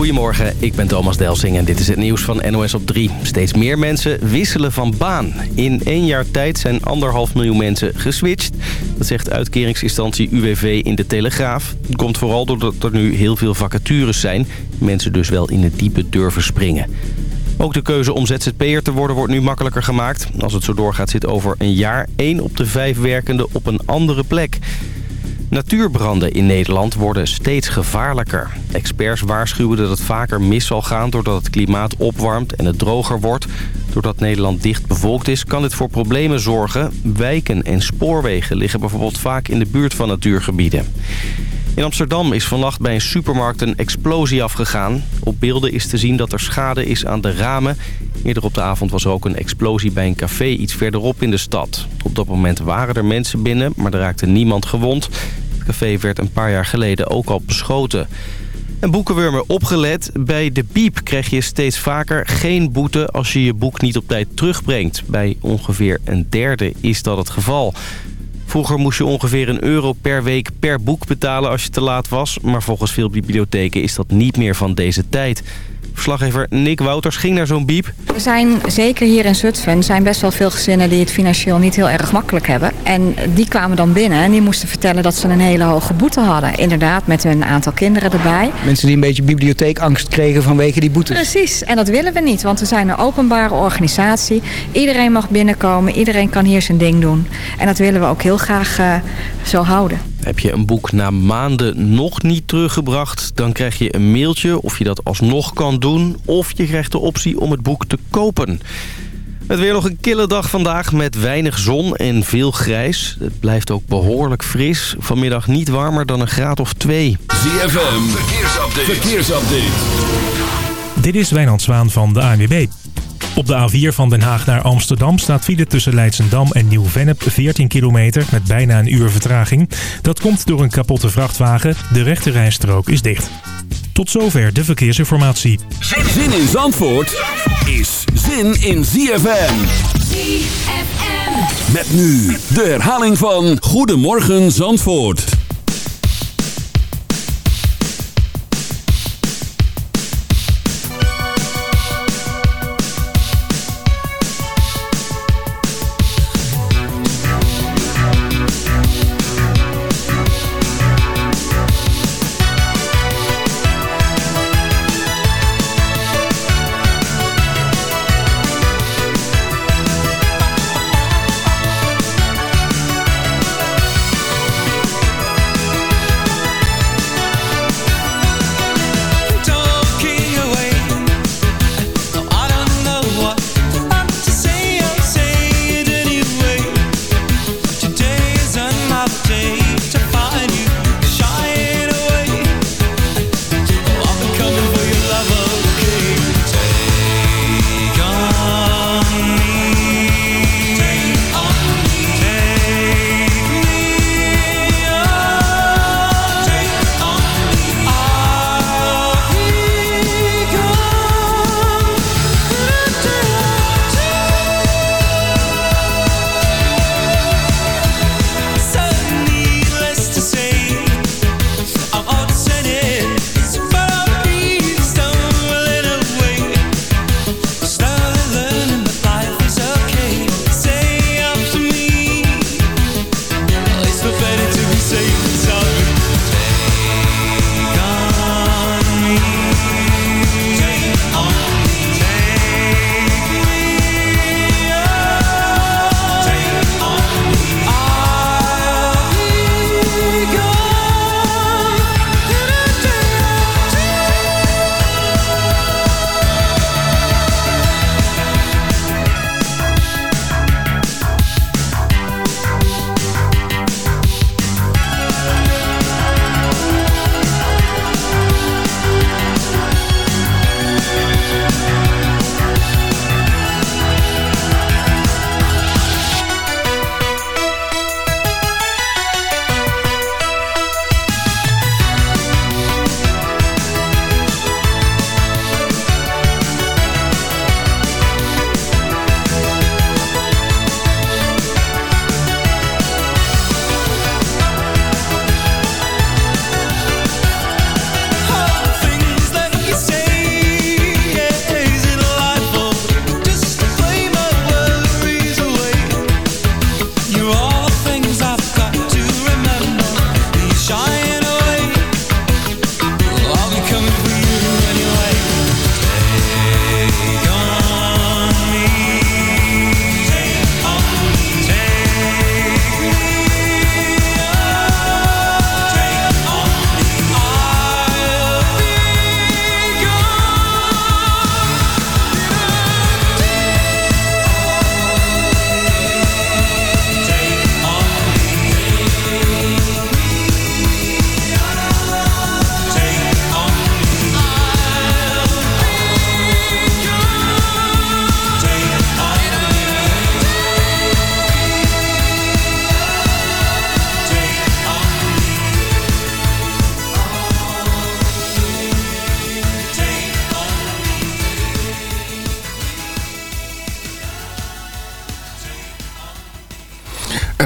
Goedemorgen, ik ben Thomas Delsing en dit is het nieuws van NOS op 3. Steeds meer mensen wisselen van baan. In één jaar tijd zijn anderhalf miljoen mensen geswitcht. Dat zegt uitkeringsinstantie UWV in de Telegraaf. Het komt vooral doordat er nu heel veel vacatures zijn. Mensen dus wel in het diepe durven springen. Ook de keuze om ZZP'er te worden wordt nu makkelijker gemaakt. Als het zo doorgaat zit over een jaar één op de vijf werkenden op een andere plek. Natuurbranden in Nederland worden steeds gevaarlijker. Experts waarschuwen dat het vaker mis zal gaan doordat het klimaat opwarmt en het droger wordt. Doordat Nederland dicht bevolkt is, kan dit voor problemen zorgen. Wijken en spoorwegen liggen bijvoorbeeld vaak in de buurt van natuurgebieden. In Amsterdam is vannacht bij een supermarkt een explosie afgegaan. Op beelden is te zien dat er schade is aan de ramen. Eerder op de avond was er ook een explosie bij een café iets verderop in de stad. Op dat moment waren er mensen binnen, maar er raakte niemand gewond. Café werd een paar jaar geleden ook al beschoten. En boekenwurmen opgelet. Bij de biep krijg je steeds vaker geen boete als je je boek niet op tijd terugbrengt. Bij ongeveer een derde is dat het geval. Vroeger moest je ongeveer een euro per week per boek betalen als je te laat was. Maar volgens veel bibliotheken is dat niet meer van deze tijd. Verslaggever Nick Wouters ging naar zo'n biep. Er zijn, zeker hier in Zutphen, zijn best wel veel gezinnen die het financieel niet heel erg makkelijk hebben. En die kwamen dan binnen en die moesten vertellen dat ze een hele hoge boete hadden. Inderdaad, met een aantal kinderen erbij. Mensen die een beetje bibliotheekangst kregen vanwege die boetes. Precies, en dat willen we niet, want we zijn een openbare organisatie. Iedereen mag binnenkomen, iedereen kan hier zijn ding doen. En dat willen we ook heel graag uh, zo houden. Heb je een boek na maanden nog niet teruggebracht... dan krijg je een mailtje of je dat alsnog kan doen... of je krijgt de optie om het boek te kopen. Het weer nog een kille dag vandaag met weinig zon en veel grijs. Het blijft ook behoorlijk fris. Vanmiddag niet warmer dan een graad of twee. ZFM, verkeersupdate. verkeersupdate. Dit is Wijnand Zwaan van de ANWB. Op de A4 van Den Haag naar Amsterdam staat file tussen Leidsendam en Nieuw-Vennep 14 kilometer met bijna een uur vertraging. Dat komt door een kapotte vrachtwagen. De rechte rijstrook is dicht. Tot zover de verkeersinformatie. Zin in Zandvoort is zin in ZFM. ZFM. Met nu de herhaling van Goedemorgen Zandvoort.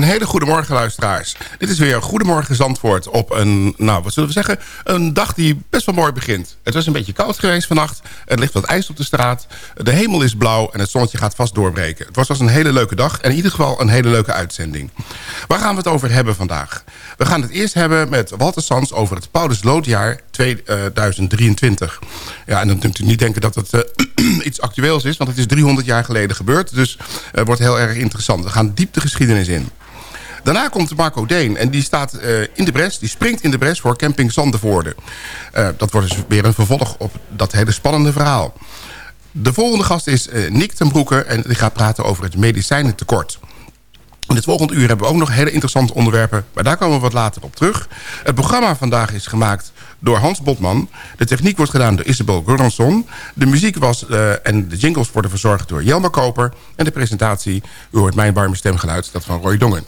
Hele goede morgen, luisteraars. Dit is weer Goedemorgen Zandvoort op een, nou, wat zullen we zeggen... een dag die best wel mooi begint. Het was een beetje koud geweest vannacht. Er ligt wat ijs op de straat. De hemel is blauw en het zonnetje gaat vast doorbreken. Het was, was een hele leuke dag en in ieder geval een hele leuke uitzending. Waar gaan we het over hebben vandaag? We gaan het eerst hebben met Walter Sands over het Paulus Loodjaar 2023. Ja, en dan kunt u niet denken dat het uh, iets actueels is... want het is 300 jaar geleden gebeurd. Dus het uh, wordt heel erg interessant. We gaan diep de geschiedenis in. Daarna komt Marco Deen en die staat uh, in de bres, die springt in de bres voor camping Zandervoorde. Dat wordt dus weer een vervolg op dat hele spannende verhaal. De volgende gast is Nick ten Broeke en die gaat praten over het medicijnentekort. In het volgende uur hebben we ook nog hele interessante onderwerpen... maar daar komen we wat later op terug. Het programma vandaag is gemaakt door Hans Botman. De techniek wordt gedaan door Isabel Goransson. De muziek was uh, en de jingles worden verzorgd door Jelmer Koper. En de presentatie, u hoort mijn warme stemgeluid, dat van Roy Dongen.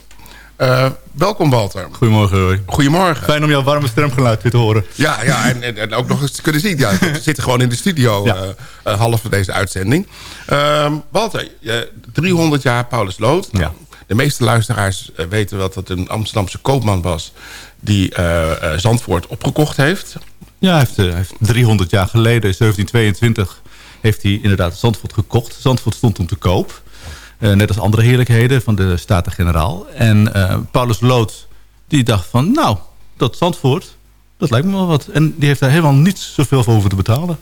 Uh, welkom Walter. Goedemorgen Roy. Goedemorgen. Fijn om jouw warme stemgeluid weer te horen. Ja, ja en, en, en ook nog eens te kunnen zien. Ja, we zitten gewoon in de studio ja. uh, uh, half van deze uitzending. Ehm, Walter, 300 jaar Paulus Lood. Ja. De meeste luisteraars weten wel dat het een Amsterdamse koopman was... die Zandvoort opgekocht heeft. Ja, hij heeft, heeft 300 jaar geleden, in 1722... heeft hij inderdaad Zandvoort gekocht. Zandvoort stond toen te koop... Net als andere heerlijkheden van de Staten-Generaal. En Paulus Lood, die dacht van... nou, dat Zandvoort, dat lijkt me wel wat. En die heeft daar helemaal niet zoveel voor hoeven te betalen.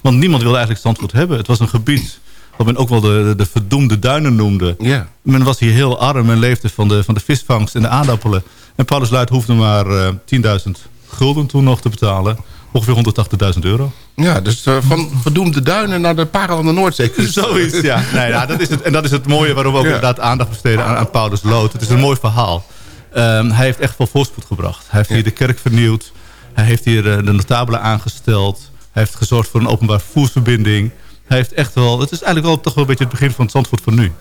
Want niemand wilde eigenlijk Zandvoort hebben. Het was een gebied wat men ook wel de, de, de verdoemde duinen noemde. Yeah. Men was hier heel arm. Men leefde van de, van de visvangst en de aardappelen. En Paulus Luid hoefde maar uh, 10.000 gulden toen nog te betalen ongeveer 180.000 euro. Ja, dus uh, van verdoemde duinen naar de parel aan de Noordzee. Zoiets, ja. Nee, ja dat is het, en dat is het mooie waarom we ook ja. inderdaad aandacht besteden aan, aan Paulus Lood. Het is een mooi verhaal. Um, hij heeft echt veel voorspoed gebracht. Hij heeft ja. hier de kerk vernieuwd. Hij heeft hier uh, de notabelen aangesteld. Hij heeft gezorgd voor een openbaar vervoersverbinding. Hij heeft echt wel... Het is eigenlijk wel toch wel een beetje het begin van het Zandvoort van nu.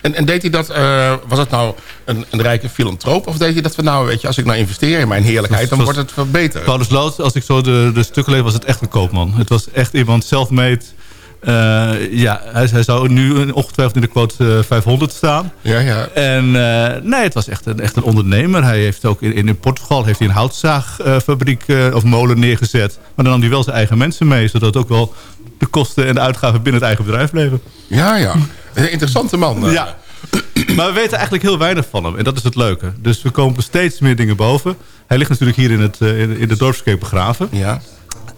En, en, deed hij dat, uh, was het nou een, een, rijke filantroop? Of deed hij dat van nou, weet je, als ik nou investeer in mijn heerlijkheid, dan wordt het wat beter? Paulus Loos, als ik zo de, de stukken lees, was het echt een koopman. Het was echt iemand self-made. Uh, ja, hij, hij, zou nu ongetwijfeld in de quote uh, 500 staan. Ja, ja. En uh, nee, het was echt een, echt een ondernemer. Hij heeft ook in, in Portugal heeft hij een houtzaagfabriek of molen neergezet. Maar dan nam hij wel zijn eigen mensen mee, zodat ook wel de kosten en de uitgaven binnen het eigen bedrijf bleven. Ja, ja. Een interessante man. Ja. Maar we weten eigenlijk heel weinig van hem. En dat is het leuke. Dus we komen steeds meer dingen boven. Hij ligt natuurlijk hier in, het, in, in de dorpskerk begraven. Ja.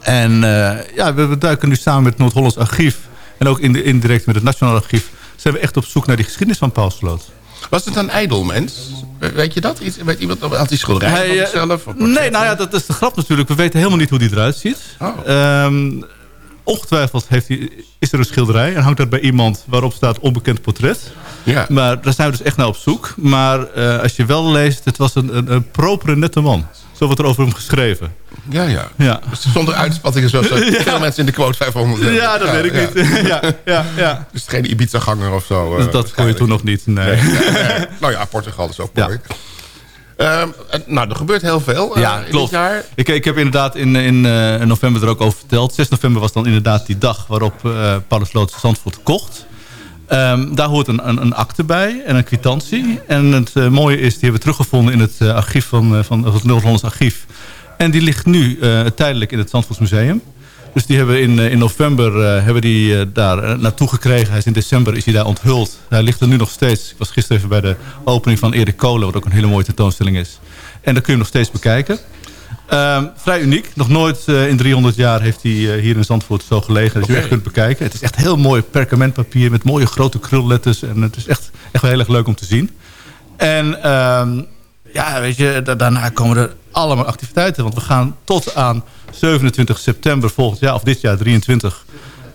En uh, ja, we, we, duiken nu samen met het Noord-Hollands Archief... en ook in de, indirect met het Nationaal Archief... zijn we echt op zoek naar die geschiedenis van Paul Sloot. Was het een ijdelmens? Weet je dat? Iets, weet iemand had hij schilderijen hij, van zichzelf? Nee, nou ja, dat is de grap natuurlijk. We weten helemaal niet hoe die eruit ziet. Oh. Um, ongetwijfeld heeft hij, is er een schilderij en hangt dat bij iemand waarop staat onbekend portret. Ja. Maar daar zijn we dus echt naar op zoek. Maar uh, als je wel leest, het was een, een, een propere nette man. Zo wordt er over hem geschreven. Ja, ja. ja. Dus zonder uitspattingen zoals ja. veel mensen in de quote 500. Ja, dat weet ik niet. ja, ja, ja. Dus geen Ibiza-ganger of zo. Uh, dat kon je toen nog niet, nee. nee, nee. nou ja, Portugal is ook mooi. Uh, nou, er gebeurt heel veel uh, ja, klopt. dit jaar. Ik, ik heb inderdaad in, in uh, november er ook over verteld. 6 november was dan inderdaad die dag waarop Paulus Lood Zandvoort kocht. Um, daar hoort een, een, een, akte bij en een kwitantie. En het mooie is, die hebben we teruggevonden in het archief van, van het Noord-Hollands archief. En die ligt nu tijdelijk in het Zandvoortsmuseum. Dus die hebben in, in november hebben die, daar naartoe gekregen. Hij is in december is hij daar onthuld. Hij ligt er nu nog steeds. Ik was gisteren even bij de opening van Erik Kolen. Wat ook een hele mooie tentoonstelling is. En dat kun je nog steeds bekijken. Ehm, vrij uniek. Nog nooit in 300 jaar heeft hij hier in Zandvoort zo gelegen. Dat okay. je echt kunt bekijken. Het is echt heel mooi perkamentpapier. Met mooie grote krulletters. En het is echt, echt wel heel erg leuk om te zien. En um, ja, weet je, da daarna komen er allemaal activiteiten. Want we gaan tot aan 27 september volgend jaar, of dit jaar 23,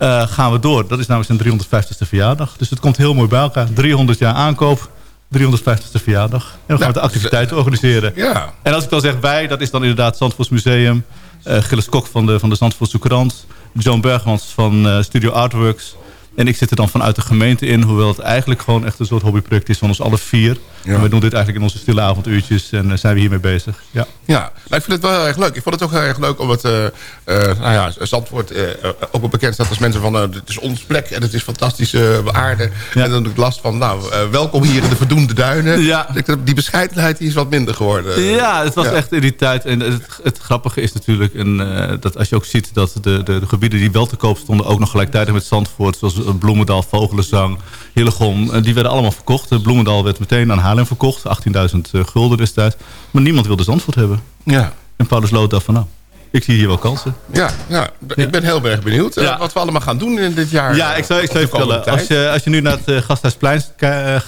uh, gaan we door. Dat is namelijk zijn 350ste verjaardag. Dus het komt heel mooi bij elkaar. 300 jaar aankoop, 350ste verjaardag. En dan gaan we de activiteiten organiseren. Ja. En als ik dan zeg wij, dat is dan inderdaad Zandvoorts Museum. Uh, Gilles Kok van de, van de Zandvoortse Courant. John Bergmans van uh, Studio Artworks. En ik zit er dan vanuit de gemeente in, hoewel het eigenlijk gewoon echt een soort hobbyproject is van ons alle vier. Ja. En we doen dit eigenlijk in onze stille avonduurtjes en uh, zijn we hiermee bezig. Ja, ja nou, ik vind het wel heel erg leuk. Ik vond het ook heel erg leuk om het, uh, uh, nou ja, Zandvoort ook wel bekend staat als mensen van, het is ons plek en het is fantastische aarde. Ja. En dan doe ik last van, nou, welkom hier in de verdoemde duinen. Ja. Die bescheidenheid die is wat minder geworden. Ja, het was echt in die tijd. En het, het grappige is natuurlijk, en, dat als je ook ziet dat de, de, de, gebieden die wel te koop stonden ook nog gelijktijdig met Zandvoort, zoals Bloemendaal, Vogelenzang, Hillegom, die werden allemaal verkocht. Bloemendaal werd meteen aan Haarlem verkocht, 18.000 gulden destijds. Maar niemand wilde Zandvoort hebben. Ja. En Paulus Lood dacht van nou, ik zie hier wel kansen. Ja, ja. ik ben heel erg benieuwd ja. uh, wat we allemaal gaan doen in dit jaar. Ja, ik zou, ik zou je vertellen. Als je, als je nu naar het uh, Gasthuisplein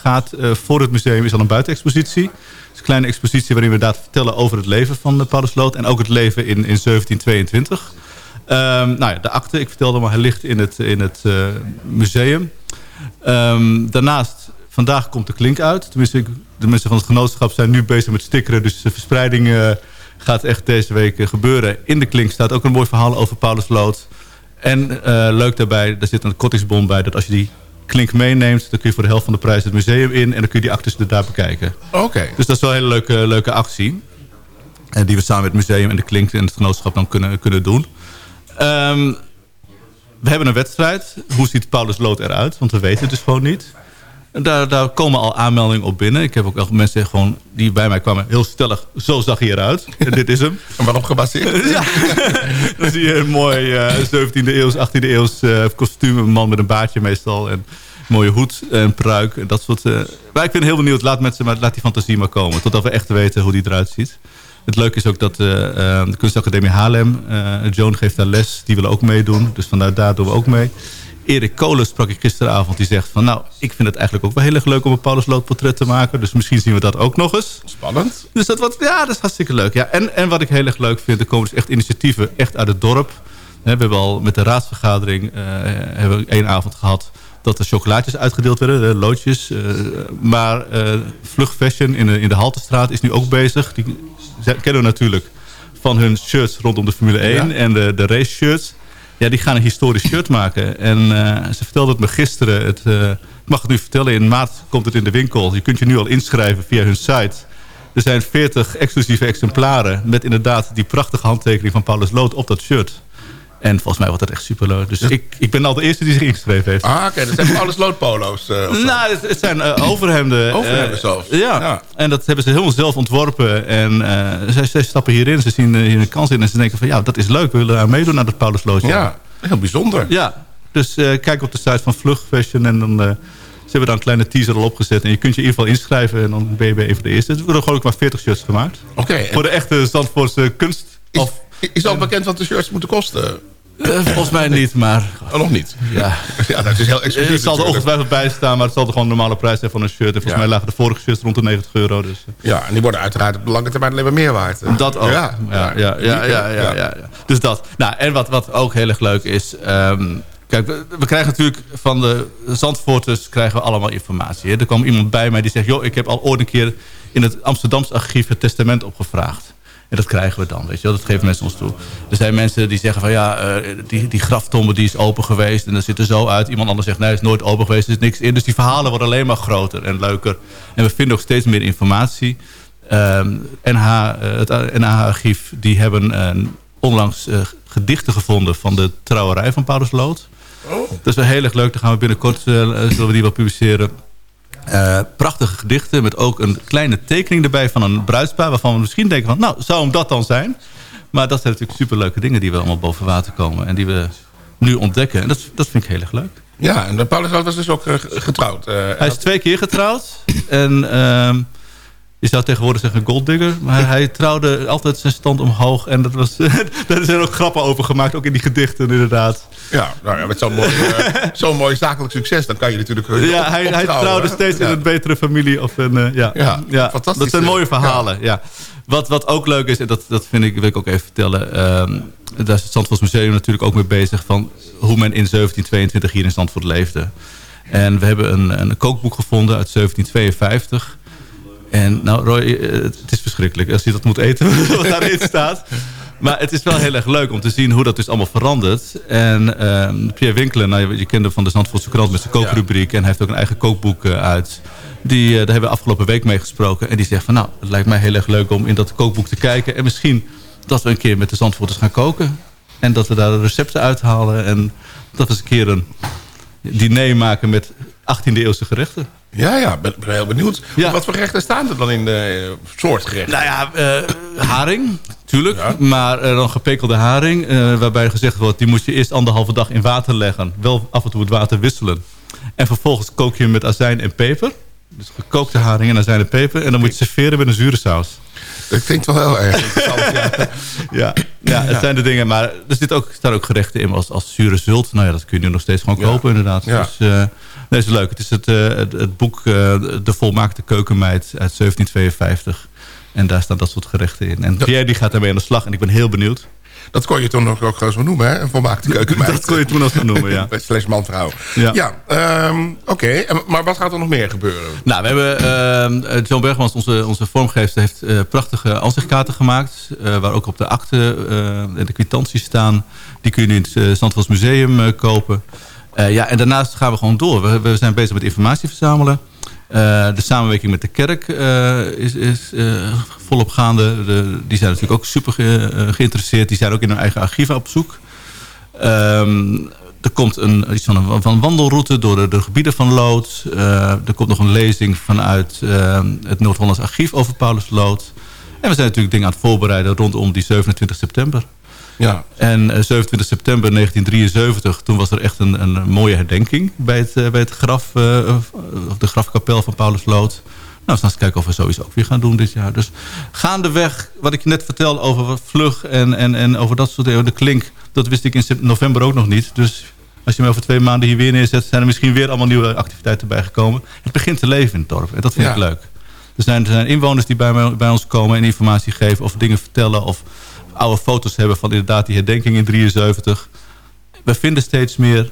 gaat, uh, voor het museum is al een buitenexpositie. Het is een kleine expositie waarin we inderdaad vertellen over het leven van Paulus Lood. En ook het leven in, in 1722. Um, nou ja, de akte, ik vertelde maar, hij ligt in het, in het museum. Um, daarnaast, vandaag komt de klink uit. Tenminste, de mensen van het genootschap zijn nu bezig met stickeren. Dus de verspreiding uh, gaat echt deze week uh, gebeuren. In de klink staat ook een mooi verhaal over Paulus Lood. En uh, leuk daarbij, daar zit een kortingsbon bij... dat als je die klink meeneemt... dan kun je voor de helft van de prijs het museum in... en dan kun je die actes er daar bekijken. Oké. Okay. Dus dat is wel een hele leuke, leuke actie. En die we samen met het museum en de klink en het genootschap dan kunnen, kunnen doen. Um, we hebben een wedstrijd. Hoe ziet Paulus Lood eruit? Want we weten het dus gewoon niet. Daar, daar komen al aanmeldingen op binnen. Ik heb ook echt mensen gewoon, die bij mij kwamen heel stellig. Zo zag hij eruit. En dit is hem. En waarop gebaseerd? ja. Dan zie je een mooi uh, 17e eeuws, 18e eeuws uh, kostuum. Een man met een baardje meestal. En mooie hoed en pruik. En dat soort, uh... Maar ik ben heel benieuwd. Laat, mensen, maar, laat die fantasie maar komen. Totdat we echt weten hoe die eruit ziet. Het leuke is ook dat uh, uh, de kunstacademie Haarlem, uh, Joan geeft daar les, die willen ook meedoen. Dus vanuit daar doen we ook mee. Erik Kolen sprak ik gisteravond, die zegt van nou, ik vind het eigenlijk ook wel heel erg leuk om een Paulus Lood te maken. Dus misschien zien we dat ook nog eens. Spannend. Dus dat, wat, ja, dat is hartstikke leuk. Ja. En, en wat ik heel erg leuk vind, er komen dus echt initiatieven echt uit het dorp. We hebben al met de raadsvergadering hebben we één avond gehad dat er chocolaatjes uitgedeeld werden, de loodjes. Uh, maar uh, Vlug Fashion in de, in de Haltestraat is nu ook bezig. Die kennen we natuurlijk van hun shirts rondom de Formule 1 ja. en de, de race shirts. Ja, die gaan een historisch shirt maken. En uh, ze vertelde het me gisteren. Het, ik mag het nu vertellen, in maart komt het in de winkel. Je kunt je nu al inschrijven via hun site. Er zijn 40 exclusieve exemplaren met inderdaad die prachtige handtekening van Paulus Lood op dat shirt. En volgens mij wordt dat echt superleuk. Dus ja. ik, ik ben al de eerste die zich ingeschreven heeft. Ah, oké. Okay. Dat zijn alles loodpolo's. Uh, nou, het, het zijn uh, overhemden. Overhemden zelfs. Uh, ja. ja. En dat hebben ze helemaal zelf ontworpen. En zij, zij, stappen hierin. Ze zien hier een kans in. En ze denken van, ja, dat is leuk. We willen daar meedoen naar dat Paulus Loodje. Ja, heel bijzonder. Ja. Dus kijk op de site van Vlug Fashion. En dan... Ze hebben daar een kleine teaser al opgezet. En je kunt je in ieder geval inschrijven. En dan ben je bij een van de eerste. Er worden gewoon ook maar 40 shirts gemaakt. Oké. Okay, Voor de echte Zandvoortse kunst. Is, of, is al bekend wat de shirts moeten kosten? Uh, volgens mij niet, maar... Oh, nog niet? Ja. ja, dat is heel exclusief. Het zal er ongetwijfeld bij staan, maar het zal er gewoon een normale prijs zijn van een shirt. En volgens ja. mij lagen de vorige shirts rond de 90 euro. Dus. Ja, en die worden uiteraard op de lange termijn alleen maar meer waard. Dat ook. Ja, ja, ja, ja, ja, ja, ja, Dus dat. Nou, en wat, wat ook heel erg leuk is... Um, Kijk, we, we, krijgen natuurlijk van de Zandvoorters krijgen we allemaal informatie. Hè? Er kwam iemand bij mij die zegt... joh, ik heb al ooit een keer in het Amsterdamse archief het testament opgevraagd. En dat krijgen we dan, weet je wel. Dat geven mensen ons toe. Er zijn mensen die zeggen van ja, uh, die, die graftombe die is open geweest. En dat ziet er zo uit. Iemand anders zegt nee, het is nooit open geweest. Er is niks in. Dus die verhalen worden alleen maar groter en leuker. En we vinden ook steeds meer informatie. Um, NH, uh, het NH-archief die hebben uh, onlangs gedichten gevonden van de trouwerij van Paulus Lood. Oh. Dat is wel heel erg leuk. Dan gaan we binnenkort zullen we die wel publiceren. Uh, prachtige gedichten met ook een kleine tekening erbij van een bruidspaar... waarvan we misschien denken van, nou, zou hem dat dan zijn? Maar dat zijn natuurlijk superleuke dingen die we allemaal boven water komen... en die we nu ontdekken. En dat, dat vind ik heel erg leuk. Ja, en Paulus was dus ook uh, getrouwd. Uh, hij is twee keer getrouwd. en je zou tegenwoordig zeggen golddigger. Maar hij trouwde altijd zijn stand omhoog. En dat was, daar zijn ook grappen over gemaakt. Ook in die gedichten inderdaad. Ja, nou ja met zo'n mooi, zo mooi zakelijk succes. Dan kan je natuurlijk Ja, hij, hij trouwde steeds ja. in een betere familie. Of een, uh, ja, ja, ja, fantastisch. Dat zijn mooie verhalen. Ja. Wat, wat ook leuk is, en dat, dat vind ik, wil ik ook even vertellen. Um, daar is het Zandvoorts Museum natuurlijk ook mee bezig. Van hoe men in 1722 hier in Zandvoort leefde. En we hebben een, een kookboek gevonden uit 1752... En nou Roy, het is verschrikkelijk als je dat moet eten wat daarin staat. maar het is wel heel erg leuk om te zien hoe dat dus allemaal verandert. En ehm, Pierre Winkelen, nou, je, je kende van de Zandvoortse krant met zijn kookrubriek... en hij heeft ook een eigen kookboek eh, uit. Die, eh, daar hebben we afgelopen week mee gesproken. En die zegt van nou, het lijkt mij heel erg leuk om in dat kookboek te kijken. En misschien dat we een keer met de Zandvoorters gaan koken. En dat we daar de recepten uithalen. En dat we eens een keer een diner maken met 18e eeuwse gerechten. Ja, ja, ben, ben heel benieuwd. Ja. Wat voor gerechten staan er dan in de uh, soort gerechten? Nou ja, eh, haring, tuurlijk. Maar eh, dan gepekelde haring. eh, waarbij gezegd wordt, die moet je eerst anderhalve dag in water leggen. Wel af en toe het water wisselen. En vervolgens kook je hem met azijn en peper. Dus gekookte haring en azijn en peper. En dan moet je serveren met een zure saus. Dat klinkt wel heel erg interessant, ja. Ja, ja het zijn de dingen. Maar er zit ook, staan ook gerechten in als, als zure zult. Nou ja, dat kun je nu nog steeds gewoon kopen inderdaad. Ja. Dus eh, nee, is leuk. Het is het, eh, het, het boek eh, De Volmaakte Keukenmeid uit 1752. En daar staan dat soort gerechten in. En Pierre die gaat daarmee aan de slag. En ik ben heel benieuwd. Dat kon je toen nog ook gewoon zo noemen, hè? Een volmaakte keukenmeid. Dat kon je toen nog zo noemen, ja. Slash man-vrouw. Ja. Ja, ehm, oké. Maar wat gaat er nog meer gebeuren? Nou, we hebben... eh John Bergmans, onze, onze vormgever, heeft eh, prachtige ansichtkaarten gemaakt. waar ook op de akte eh, en de kwitanties staan. Die kun je in het uh, Zandvoorts Museum kopen. Eh, ja, en daarnaast gaan we gewoon door. We, we zijn bezig met informatie verzamelen. Eh, de samenwerking met de kerk eh, is, is volop gaande. De, die zijn natuurlijk ook super ge- geïnteresseerd. Die zijn ook in hun eigen archieven op zoek. Ehm, er komt een, iets van een, van wandelroute door de, de gebieden van Lood. Er komt nog een lezing vanuit het Noord-Hollands Archief over Paulus Lood. En we zijn natuurlijk dingen aan het voorbereiden rondom die 27 september. Ja, En eh, 27 september 1973, toen was er echt een, een mooie herdenking bij het, eh, bij het graf, eh, of de grafkapel van Paulus Lood. Nou, we gaan eens kijken of we zoiets ook weer gaan doen dit jaar. Dus gaandeweg, wat ik je net vertelde over vlug en, en, en over dat soort dingen, de klink, dat wist ik in november ook nog niet. Dus als je me over twee maanden hier weer neerzet, zijn er misschien weer allemaal nieuwe activiteiten bijgekomen. Het begint te leven in het dorp en dat vind Ja. ik leuk. Er zijn, er zijn inwoners die bij, mij, bij ons komen en informatie geven of dingen vertellen of oude foto's hebben van inderdaad die herdenking in 73. We vinden steeds meer,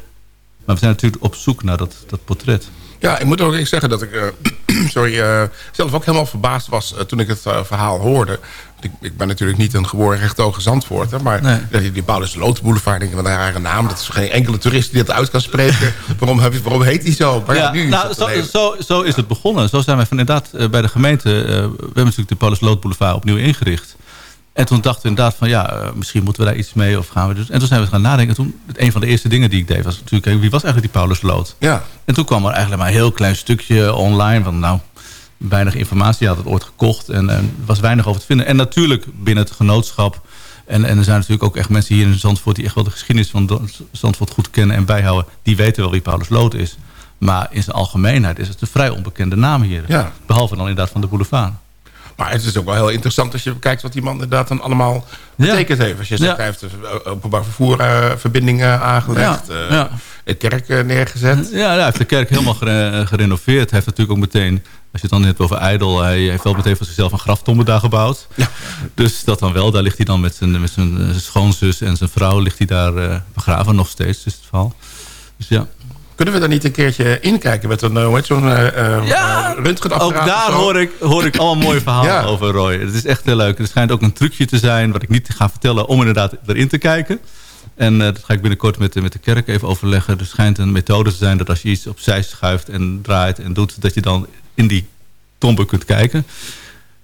maar we zijn natuurlijk op zoek naar dat, dat portret. ja ik moet ook eens zeggen dat ik eh, sorry, eh, zelf ook helemaal verbaasd was eh, toen ik het verhaal hoorde. Ik, ik ben natuurlijk niet een geboren rechthoge Zandvoorter. Maar Nee. die, die Paulus Lood Boulevard, denk ik, wat een rare naam. Dat is geen enkele toerist die dat uit kan spreken. waarom, heb je, waarom heet die zo? Maar ja, nu nou, zo, zo, zo is het begonnen. Zo zijn wij van inderdaad bij de gemeente... we hebben natuurlijk de Paulus Lood Boulevard opnieuw ingericht. En toen dachten we inderdaad van ja, eh, misschien moeten we daar iets mee of gaan we dus. En toen zijn we gaan nadenken. Toen, een van de eerste dingen die ik deed was natuurlijk, eh, wie was eigenlijk die Paulus Lood? Ja, En toen kwam er eigenlijk maar een heel klein stukje online van nou, weinig informatie. Had het ooit gekocht en er was weinig over te vinden. En natuurlijk binnen het genootschap. En, en er zijn natuurlijk ook echt mensen hier in Zandvoort... die echt wel de geschiedenis van Zandvoort goed kennen en bijhouden. Die weten wel wie Paulus Lood is. Maar in zijn algemeenheid is het een vrij onbekende naam hier. Ja. Behalve dan inderdaad van de boulevard. Maar het is ook wel heel interessant als je kijkt wat die man inderdaad dan allemaal Ja. betekend heeft. Als je zegt, Ja. hij heeft de openbaar vervoer eh, verbindingen aangelegd. Ja, eh, ja. Het kerk eh, neergezet. Ja, hij heeft de kerk helemaal gere- gerenoveerd. Hij heeft natuurlijk ook meteen, als je het dan net over Ijdel... hij heeft wel meteen voor zichzelf een graftombe daar gebouwd. Ja. Dus dat dan wel. Daar ligt hij dan met zijn, met zijn eh, schoonzus en zijn vrouw... ligt hij daar eh, begraven nog steeds, is het verhaal. Dus ja. Kunnen we daar niet een keertje inkijken met een, eh, hoe heet zo'n uh, Ja? Ook daar hoor ik, hoor ik allemaal mooie verhalen Ja. over Roy. Het is echt heel leuk. Het schijnt ook een trucje te zijn... wat ik niet ga vertellen om inderdaad erin te kijken. En dat ga ik binnenkort met, de- met de kerk even overleggen. Er schijnt een methode te zijn dat als je iets opzij schuift en draait en doet... dat je dan in die tombe kunt kijken.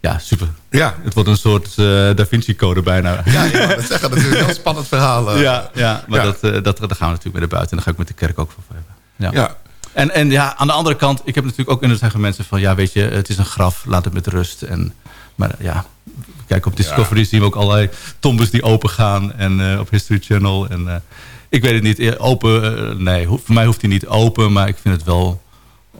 Ja, super. Ja, Het wordt een soort Da Vinci-code bijna. ja, ja dat, zeggen, dat is een heel spannend verhaal. ja, ja, maar Ja. Dat, dat, daar gaan we natuurlijk mee naar buiten. En daar ga ik met de kerk ook voor hebben. Ja. ja. En, en ja, aan de andere kant, ik heb natuurlijk ook in het zeggen mensen van... ja, weet je, het is een graf, laat het met rust. En, maar ja, kijk op Discovery zien we ook allerlei tombes die open gaan. En eh, op History Channel. En, eh, ik weet het niet, eh, open, nee, voor mij hoeft hij niet open. Maar ik vind het wel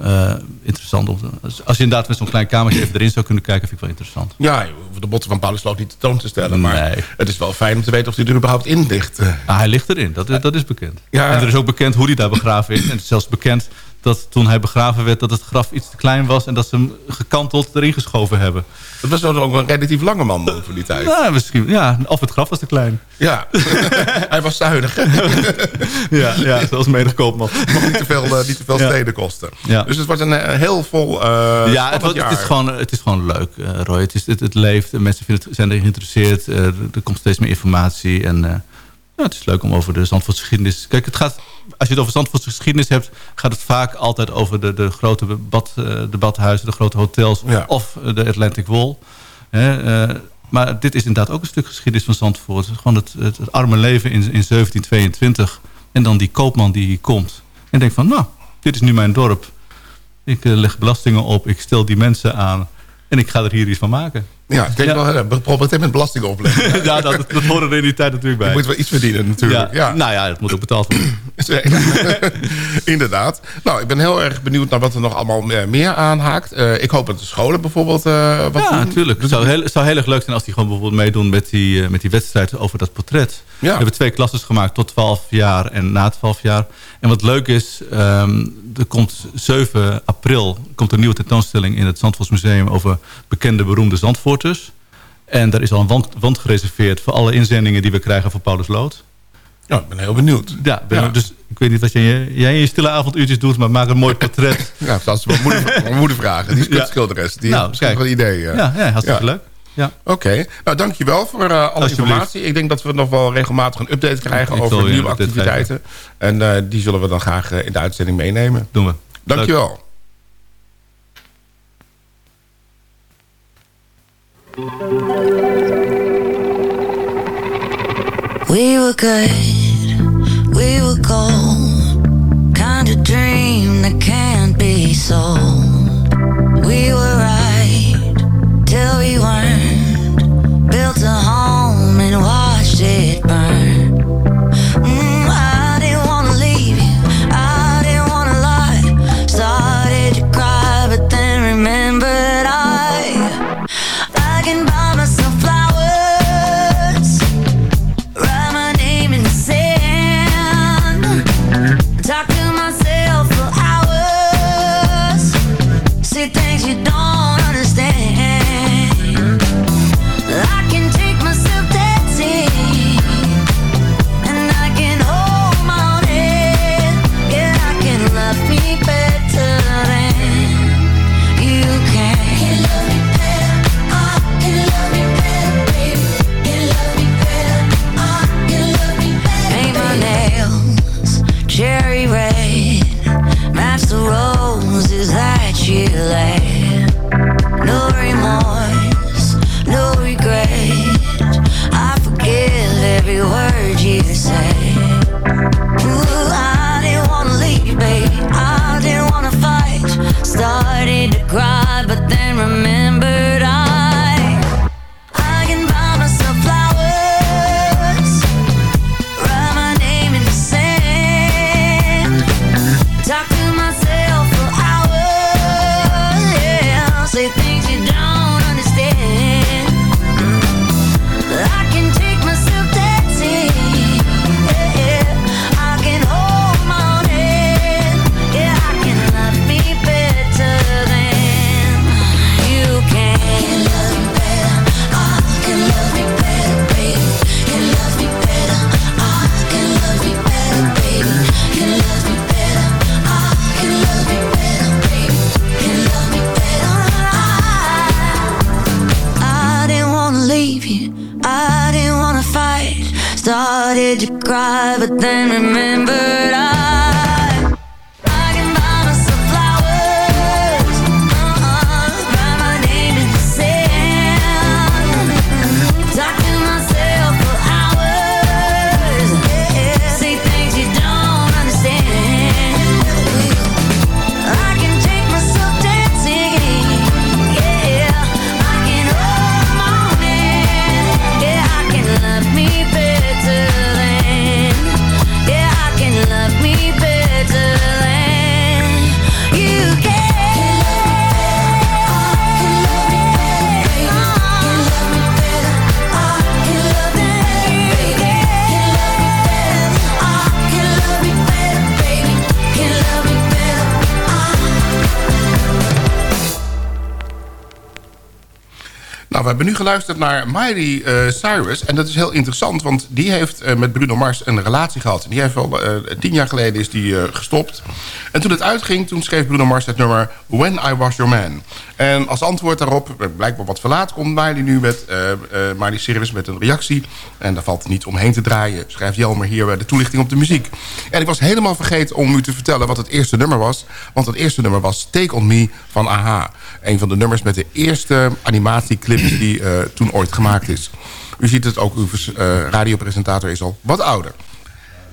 eh, interessant. Te- als, je inderdaad met zo'n klein kamertje even erin zou kunnen kijken... vind ik wel interessant. Ja, de botten van Paulus Lood niet tentoon te stellen. Maar Nee. het is wel fijn om te weten of hij er überhaupt in ligt. Ah, hij ligt erin, dat, is- dat is bekend. Ja. En er is ook bekend hoe hij daar begraven is. En het is zelfs bekend dat toen hij begraven werd... dat het graf iets te klein was en dat ze hem gekanteld erin geschoven hebben. Dat was ook een relatief lange man voor die tijd. Ja, misschien, ja, of het graf was te klein. Ja, hij was zuinig. ja, ja, zoals menig koopman. Mocht niet te veel, uh, niet te veel steden kosten. Ja. Dus het wordt een uh, heel vol uh, Ja, het, het, is gewoon, het is gewoon leuk, Roy. Het, is, het, het leeft, mensen vinden het, zijn er geïnteresseerd. er komt steeds meer informatie en... Ja, het is leuk om over de Zandvoortse geschiedenis... Kijk, het gaat, als je het over Zandvoortse geschiedenis hebt... gaat het vaak altijd over de, de grote bad, de badhuizen, de grote hotels... Ja. of de Atlantic Wall. Hè, uh, maar dit is inderdaad ook een stuk geschiedenis van Zandvoort. Gewoon het, het, het arme leven in, in 1722. En dan die koopman die hier komt. En denkt van, nou, dit is nu mijn dorp. Ik uh, leg belastingen op, ik stel die mensen aan... en ik ga er hier iets van maken. Ja, het klinkt Ja. wel een probleem met belastingen opleggen. ja, dat, dat hoorde er in die tijd natuurlijk bij. Je moet wel iets verdienen natuurlijk. Ja. Nou ja, het moet ook betaald worden. Inderdaad. Nou, ik ben heel erg benieuwd naar wat er nog allemaal eh, meer aanhaakt. Uh, ik hoop dat de scholen bijvoorbeeld uh, wat Ja, natuurlijk. Het zou heel, zou heel erg leuk zijn als die gewoon bijvoorbeeld meedoen met die, uh, met die wedstrijd over dat portret. Ja. We hebben twee klasses gemaakt tot 12 jaar en na 12 jaar. En wat leuk is, um, er komt 7 april komt een nieuwe tentoonstelling in het Zandvoortsmuseum over bekende beroemde Zandvoorters. En daar is al een wand, wand gereserveerd voor alle inzendingen die we krijgen voor Paulus Lood. Ja, ik ben heel benieuwd. Ja, ben, Ja. dus ik weet niet wat jij, jij in je stille avonduurtjes doet, maar maak een mooi portret. Ja, dat is wel moeder, mijn moeder vragen. Die is kunstschilderes. Die Nou, heeft misschien kijk. wel ideeën. Ja, ja hartstikke leuk. Ja. Oké, nou dankjewel voor uh, alle informatie. Ik denk dat we nog wel regelmatig een update krijgen Ik over nieuwe activiteiten. En uh, die zullen we dan graag uh, in de uitzending meenemen. Doen we. Dankjewel. We were good, we were gold. Kind of dream that can't be sold. We were did you cry? But then remember. We hebben nu geluisterd naar Miley eh, Cyrus. En dat is heel interessant, want die heeft eh, met Bruno Mars een relatie gehad. Die heeft al eh, tien jaar geleden is die, gestopt. En toen het uitging, toen schreef Bruno Mars het nummer When I Was Your Man. En als antwoord daarop, blijkbaar wat verlaat, komt Miley nu met, Miley Cyrus met een reactie. En daar valt niet omheen te draaien. Schrijft Jelmer hier de toelichting op de muziek. En ik was helemaal vergeten om u te vertellen wat het eerste nummer was. Want het eerste nummer was Take On Me van AHA. Een van de nummers met de eerste animatieclips die uh, toen ooit gemaakt is. U ziet het ook, uw uh, radiopresentator is al wat ouder.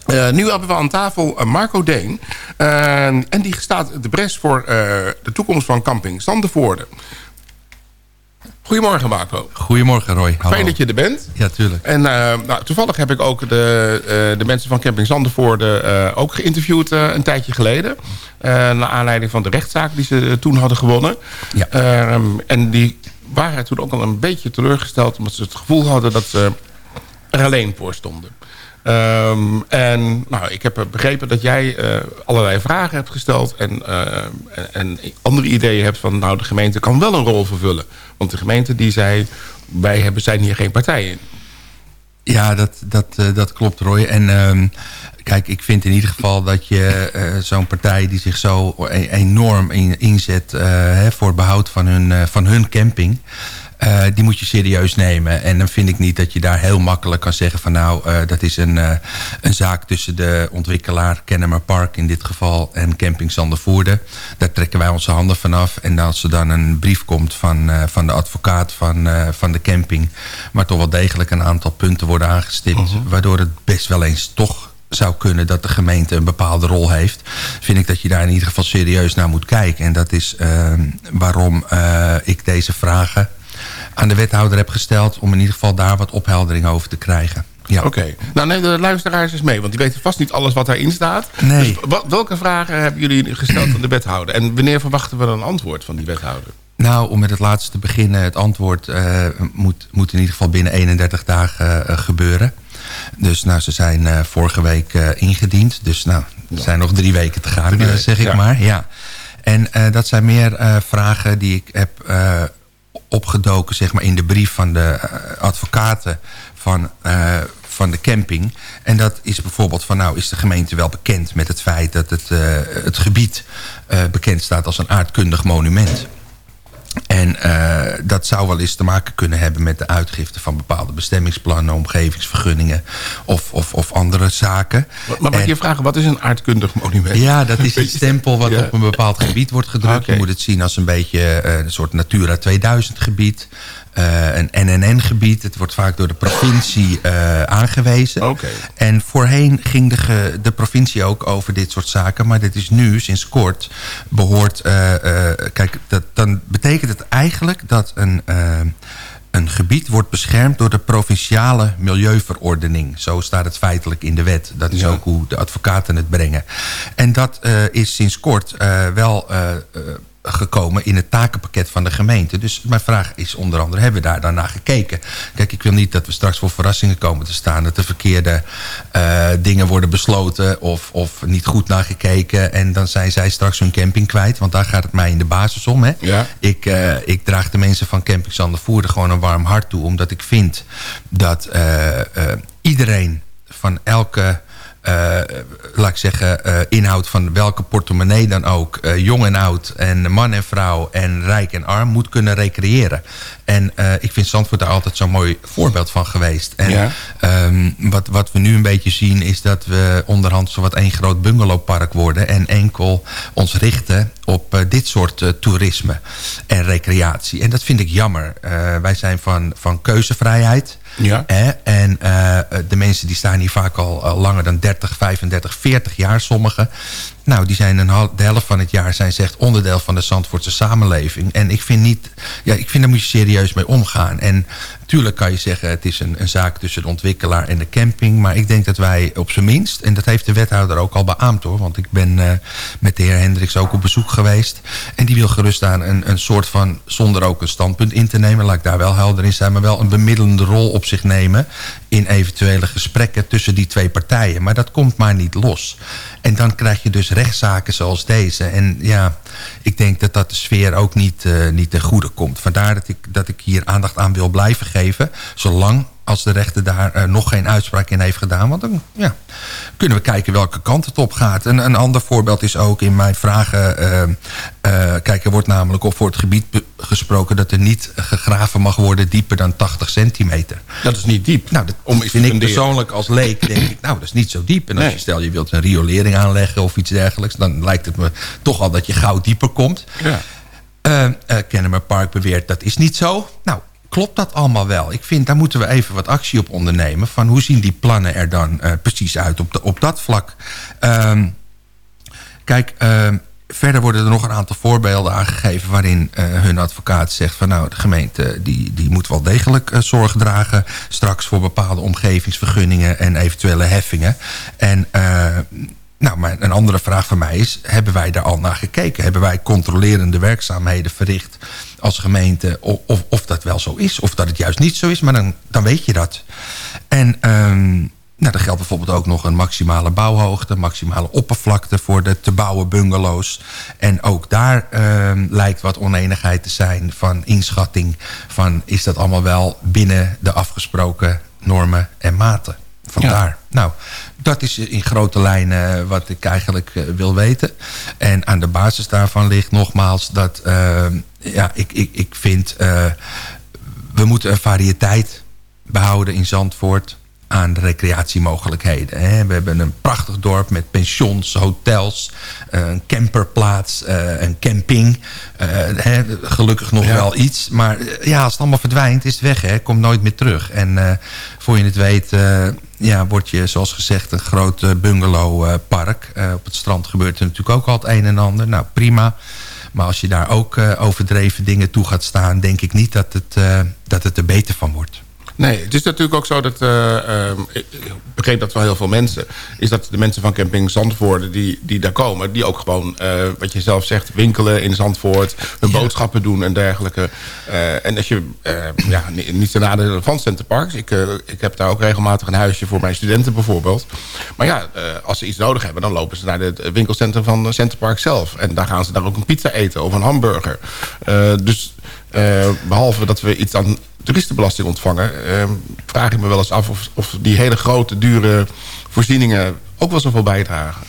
Uh, nu hebben we aan tafel Marco Deen. en die staat de bres voor de toekomst van camping Zandervoorde. Goedemorgen Marco. Goedemorgen Roy. Hallo. Fijn dat je er bent. Ja, tuurlijk. En nou, toevallig heb ik ook de, de mensen van Camping Zandervoorde ook geïnterviewd een tijdje geleden. naar aanleiding van de rechtszaak die ze toen hadden gewonnen. Ja. Ehm, en die waren toen ook al een beetje teleurgesteld... omdat ze het gevoel hadden dat ze er alleen voor stonden. Ehm, en nou, ik heb begrepen dat jij uh, allerlei vragen hebt gesteld... En, uh, en, andere ideeën hebt van... nou, de gemeente kan wel een rol vervullen. Want de gemeente die zei... wij hebben, zijn hier geen partij in. Ja, dat, dat, uh, dat klopt, Roy. En um, kijk, ik vind in ieder geval dat je uh, zo'n partij die zich zo e enorm in, inzet uh, hè, voor behoud van hun, uh, van hun camping. die moet je serieus nemen. En dan vind ik niet dat je daar heel makkelijk kan zeggen van nou, dat is een, een zaak tussen de ontwikkelaar Kennemer Park in dit geval en Camping Zandervoerde. Daar trekken wij onze handen vanaf. En als er dan een brief komt van, van de advocaat van, van de camping, maar toch wel degelijk een aantal punten worden aangestipt, -huh. Mhm. waardoor het best wel eens toch zou kunnen dat de gemeente een bepaalde rol heeft... vind ik dat je daar in ieder geval serieus naar moet kijken. En dat is uh, waarom uh, ik deze vragen aan de wethouder heb gesteld... om in ieder geval daar wat opheldering over te krijgen. Ja. Oké. Okay. Nou, neem de luisteraars eens mee, want die weten vast niet alles wat daarin staat. Nee. Dus welke vragen hebben jullie gesteld aan de wethouder? En wanneer verwachten we een antwoord van die wethouder? Nou, om met het laatste te beginnen. Het antwoord uh, moet, moet in ieder geval binnen 31 dagen uh, gebeuren. Dus nou, ze zijn uh, vorige week uh, ingediend. Dus nou, er zijn nog drie weken te gaan, uh, zeg ik ja. maar. Ja. En dat zijn meer vragen die ik heb opgedoken zeg maar, in de brief van de advocaten van, van de camping. En dat is bijvoorbeeld van nou is de gemeente wel bekend met het feit dat het, het gebied bekend staat als een aardkundig monument. En uh, dat zou wel eens te maken kunnen hebben met de uitgifte van bepaalde bestemmingsplannen, omgevingsvergunningen of, of, of andere zaken. Maar, maar mag je vragen, wat is een aardkundig monument? Ja, dat is een stempel wat ja. op een bepaald gebied wordt gedrukt. Okay. Je moet het zien als een beetje uh, een soort Natura 2000 gebied. Uh, een NNN-gebied. Het wordt vaak door de provincie uh, aangewezen. Okay. En voorheen ging de, de provincie ook over dit soort zaken. Maar dit is nu, sinds kort, behoort... Uh, kijk, dat, dan betekent het eigenlijk dat een een gebied wordt beschermd door de provinciale milieuverordening. Zo staat het feitelijk in de wet. Dat is ja. ook hoe de advocaten het brengen. En dat uh, is sinds kort uh, wel... Uh, gekomen in het takenpakket van de gemeente. Dus mijn vraag is onder andere, hebben we daar naar gekeken? Kijk, ik wil niet dat we straks voor verrassingen komen te staan... dat de verkeerde uh, dingen worden besloten of, of niet goed naar gekeken... en dan zijn zij straks hun camping kwijt. Want daar gaat het mij in de basis om. Hè? Ja. Ik, uh, ik draag de mensen van Camping Zandervoerde gewoon een warm hart toe... omdat ik vind dat uh, iedereen van elke laat ik zeggen, uh, inhoud van welke portemonnee dan ook... Uh, jong en oud en man en vrouw en rijk en arm moet kunnen recreëren. En ik vind Zandvoort daar altijd zo'n mooi voorbeeld van geweest. En ja. um, wat, wat we nu een beetje zien is dat we onderhand zo wat één groot bungalowpark worden... en enkel ons richten op dit soort toerisme en recreatie. En dat vind ik jammer. wij zijn van, van keuzevrijheid... Ja. Eh, en uh, de mensen die staan hier vaak al, al langer dan 30, 35, 40 jaar, sommigen. Nou, die zijn een de helft van het jaar zijn ze echt onderdeel van de Zandvoortse samenleving. En ik vind niet, ja, ik vind daar moet je serieus mee omgaan. En tuurlijk kan je zeggen, het is een, een zaak tussen de ontwikkelaar en de camping. Maar ik denk dat wij op zijn minst, en dat heeft de wethouder ook al beaamd hoor. Want ik ben uh, met de heer Hendricks ook op bezoek geweest. En die wil gerust aan een, een soort van, zonder ook een standpunt in te nemen. Laat ik daar wel helder in zijn. Maar wel een bemiddelende rol op zich nemen in eventuele gesprekken tussen die twee partijen. Maar dat komt maar niet los. En dan krijg je dus rechtszaken zoals deze. En ja, ik denk dat dat de sfeer ook niet, uh, niet ten goede komt. Vandaar dat ik, dat ik hier aandacht aan wil blijven geven. Zolang als de rechter daar uh, nog geen uitspraak in heeft gedaan. Want dan ja, kunnen we kijken welke kant het op gaat. En een ander voorbeeld is ook in mijn vragen... Uh, uh, kijk, er wordt namelijk op voor het gebied gesproken... dat er niet gegraven mag worden dieper dan 80 centimeter. Dat is niet diep. Nou, dat Om vind ik persoonlijk als leek, denk ik... nou, dat is niet zo diep. En als nee. je stel je wilt een riolering aanleggen of iets dergelijks... dan lijkt het me toch al dat je gauw dieper komt. Ja. Uh, Kennemer Park beweert dat is niet zo. Nou, klopt dat allemaal wel? Ik vind, daar moeten we even wat actie op ondernemen. Van hoe zien die plannen er dan uh, precies uit op, de, op dat vlak? Um, kijk, uh, verder worden er nog een aantal voorbeelden aangegeven... waarin uh, hun advocaat zegt van nou, de gemeente die, die moet wel degelijk zorg dragen... straks voor bepaalde omgevingsvergunningen en eventuele heffingen. En... Nou, maar een andere vraag van mij is... hebben wij daar al naar gekeken? Hebben wij controlerende werkzaamheden verricht als gemeente... of, of, of dat wel zo is, of dat het juist niet zo is... maar dan, dan weet je dat. En um, nou, er geldt bijvoorbeeld ook nog een maximale bouwhoogte... maximale oppervlakte voor de te bouwen bungalows. En ook daar um, lijkt wat oneenigheid te zijn van inschatting... van is dat allemaal wel binnen de afgesproken normen en maten. Vandaar. Ja. Nou, dat is in grote lijnen wat ik eigenlijk uh, wil weten. En aan de basis daarvan ligt nogmaals dat... Uh, ja, ik, ik, ik vind... We moeten een variëteit behouden in Zandvoort aan de recreatiemogelijkheden. Hè. We hebben een prachtig dorp met pensions, hotels, een camperplaats, een camping. Hè, gelukkig nog ja. wel iets. Maar ja, als het allemaal verdwijnt, is het weg. Hè. Komt nooit meer terug. En voor je het weet ja, word je, zoals gezegd, een groot bungalowpark. Uh, op het strand gebeurt er natuurlijk ook al het een en ander. Nou, prima. Maar als je daar ook overdreven dingen toe gaat staan... denk ik niet dat het, dat het er beter van wordt. Nee, het is natuurlijk ook zo dat... Uh, uh, ik begreep dat wel heel veel mensen... is dat de mensen van camping Zandvoort die, die daar komen... die ook gewoon, uh, wat je zelf zegt... winkelen in Zandvoort, hun ja. boodschappen doen en dergelijke. en als je ja, niet ten nadele van Centerparks... Ik, ik heb daar ook regelmatig een huisje voor mijn studenten bijvoorbeeld. Maar ja, als ze iets nodig hebben... dan lopen ze naar het winkelcentrum van Centerpark zelf. En daar gaan ze daar ook een pizza eten of een hamburger. dus... Behalve dat we iets aan toeristenbelasting ontvangen... Uh, vraag ik me wel eens af of, of die hele grote, dure voorzieningen... ook wel zoveel bijdragen.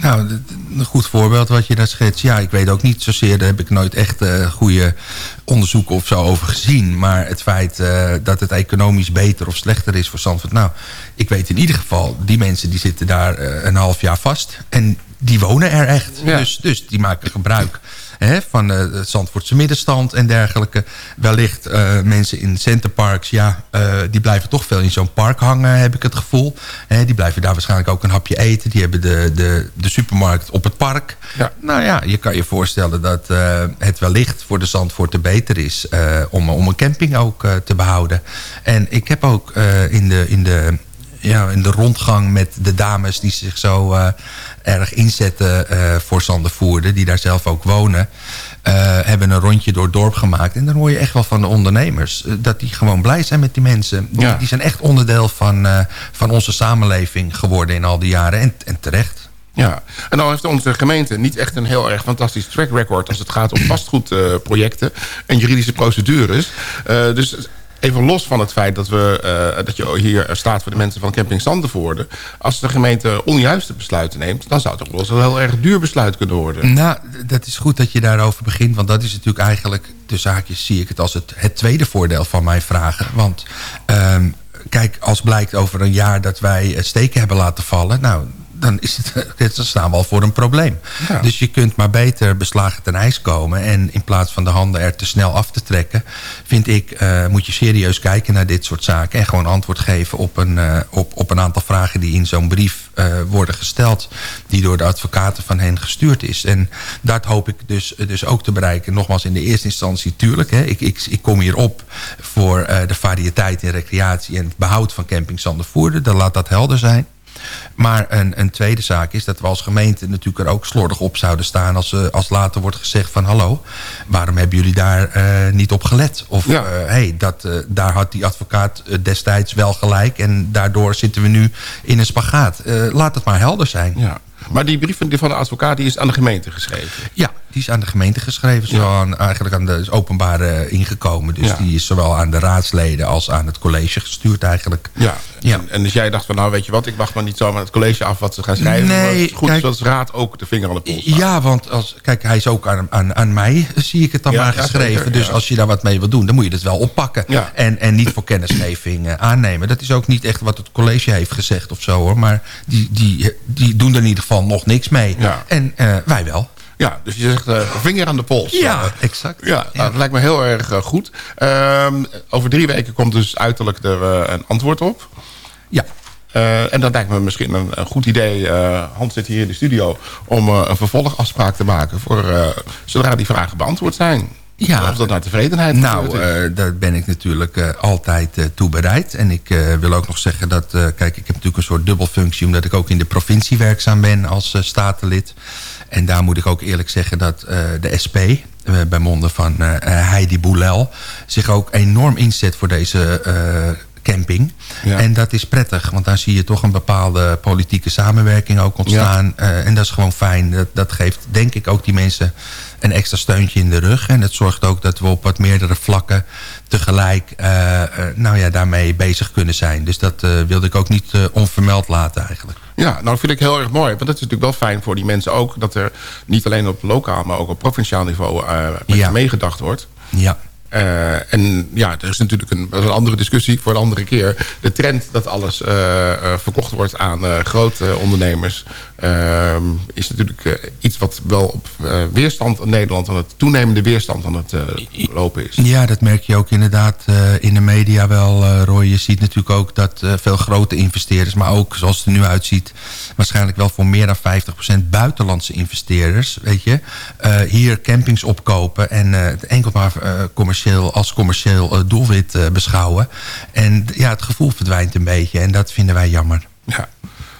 Nou, een goed voorbeeld wat je daar schetst. Ja, ik weet ook niet zozeer, daar heb ik nooit echt uh, goede onderzoeken of zo over gezien. Maar het feit uh, dat het economisch beter of slechter is voor Zandvoort. Nou, ik weet in ieder geval, die mensen die zitten daar uh, een half jaar vast. En die wonen er echt. Ja. Dus, dus die maken gebruik hè, van de Zandvoortse middenstand en dergelijke. Wellicht uh, mensen in centerparks, ja, uh, die blijven toch veel in zo'n park hangen, heb ik het gevoel. Hè, die blijven daar waarschijnlijk ook een hapje eten. Die hebben de, de, de supermarkt op het park. Ja. Nou ja, je kan je voorstellen dat het wellicht voor de Zandvoorten beter is om, om een camping ook te behouden. En ik heb ook in de... In de ja, in de rondgang met de dames die zich zo uh, erg inzetten uh, voor Zandervoerder, die daar zelf ook wonen, uh, hebben een rondje door het dorp gemaakt. En dan hoor je echt wel van de ondernemers dat die gewoon blij zijn met die mensen. Die, ja. die zijn echt onderdeel van, van onze samenleving geworden in al die jaren en, en terecht. Ja, en dan heeft onze gemeente niet echt een heel erg fantastisch track record... als het gaat om vastgoedprojecten en juridische procedures. Uh, dus even los van het feit dat, we, uh, dat je hier staat voor de mensen van camping Zandervoorde. Als de gemeente onjuiste besluiten neemt... dan zou het ook wel een heel erg duur besluit kunnen worden. Nou, dat is goed dat je daarover begint. Want dat is natuurlijk eigenlijk, de zaakjes zie ik het als het, het tweede voordeel van mijn vragen. Want um, kijk, als blijkt over een jaar dat wij steken hebben laten vallen... nou, dan, is het, dan staan we al voor een probleem. Dus je kunt maar beter beslagen ten ijs komen. En in plaats van de handen er te snel af te trekken... vind ik, uh, moet je serieus kijken naar dit soort zaken... en gewoon antwoord geven op een, uh, op, op een aantal vragen die in zo'n brief uh, worden gesteld... die door de advocaten van hen gestuurd is. En dat hoop ik dus, dus ook te bereiken. Nogmaals, in de eerste instantie, tuurlijk. Hè, ik, ik, ik kom hier op voor de variëteit in recreatie... en het behoud van camping Zandervoerder. Dan laat dat helder zijn. Maar een, een, tweede zaak is dat we als gemeente natuurlijk er ook slordig op zouden staan... als, uh, als later wordt gezegd van hallo, waarom hebben jullie daar uh, niet op gelet? Of ja. uh, hey, dat, daar had die advocaat destijds wel gelijk... en daardoor zitten we nu in een spagaat. laat het maar helder zijn. Ja. Maar die brief van de advocaat die is aan de gemeente geschreven? Ja, die is aan de gemeente geschreven. Zowel aan, eigenlijk aan de openbare ingekomen. Dus ja. die is zowel aan de raadsleden als aan het college gestuurd eigenlijk. Ja, ja. En, en, dus jij dacht van nou weet je wat, ik wacht maar niet zo aan het college af wat ze gaan schrijven. Nee, het goed kijk, als raad ook de vinger aan de pols staat. Ja, want als, kijk, hij is ook aan, aan, aan mij, zie ik het dan Ja, maar ja, geschreven. zeker, dus ja. als je daar wat mee wil doen, dan moet je het wel oppakken. Ja. En, en niet voor kennisgeving eh, aannemen. Dat is ook niet echt wat het college heeft gezegd of zo hoor. Maar die, die, die doen er in ieder geval nog niks mee. Ja. En eh, wij wel. Ja, dus je zegt eh, vinger aan de pols. Ja, exact. Ja, nou, dat lijkt me heel erg eh, goed. Ehm, over drie weken komt dus uiterlijk er een antwoord op. Ja. En dat lijkt me misschien een, een goed idee. Hans zit hier in de studio om eh, een vervolgafspraak te maken... voor zodra die vragen beantwoord zijn. Ja. Of dat naar tevredenheid Nou, eh, daar ben ik natuurlijk eh, altijd eh, toe bereid. En ik wil ook nog zeggen dat... kijk, ik heb natuurlijk een soort dubbelfunctie... omdat ik ook in de provincie werkzaam ben als statenlid. En daar moet ik ook eerlijk zeggen dat de SP... bij monden van Heidi Boulel... zich ook enorm inzet voor deze camping. Ja. En dat is prettig, want dan zie je toch een bepaalde politieke samenwerking ook ontstaan. Eh, en dat is gewoon fijn. Dat, dat geeft denk ik ook die mensen een extra steuntje in de rug. En het zorgt ook dat we op wat meerdere vlakken tegelijk eh, eh, nou ja, daarmee bezig kunnen zijn. Dus dat wilde ik ook niet onvermeld laten eigenlijk. Ja, nou vind ik heel erg mooi. Want dat is natuurlijk wel fijn voor die mensen ook... dat er niet alleen op lokaal, maar ook op provinciaal niveau... met Ja. je meegedacht wordt. Ja. Eh, en ja, er is natuurlijk een, een andere discussie voor een andere keer. De trend dat alles eh, eh, verkocht wordt aan grote ondernemers... is natuurlijk iets wat wel op weerstand in Nederland... aan het toenemende weerstand aan het lopen is. Ja, dat merk je ook inderdaad in de media wel, Roy. Je ziet natuurlijk ook dat veel grote investeerders... maar ook, zoals het er nu uitziet... waarschijnlijk wel voor meer dan 50% buitenlandse investeerders... weet je, hier campings opkopen... en enkel maar eh, als commercieel eh, doelwit eh, beschouwen. En ja, het gevoel verdwijnt een beetje en dat vinden wij jammer. Ja.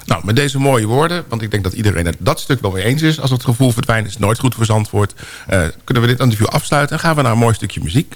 Nou, met deze mooie woorden, want ik denk dat iedereen het dat stuk wel mee eens is. Als het gevoel verdwijnt, is nooit goed Zandvoort. Eh, kunnen we dit interview afsluiten en gaan we naar een mooi stukje muziek.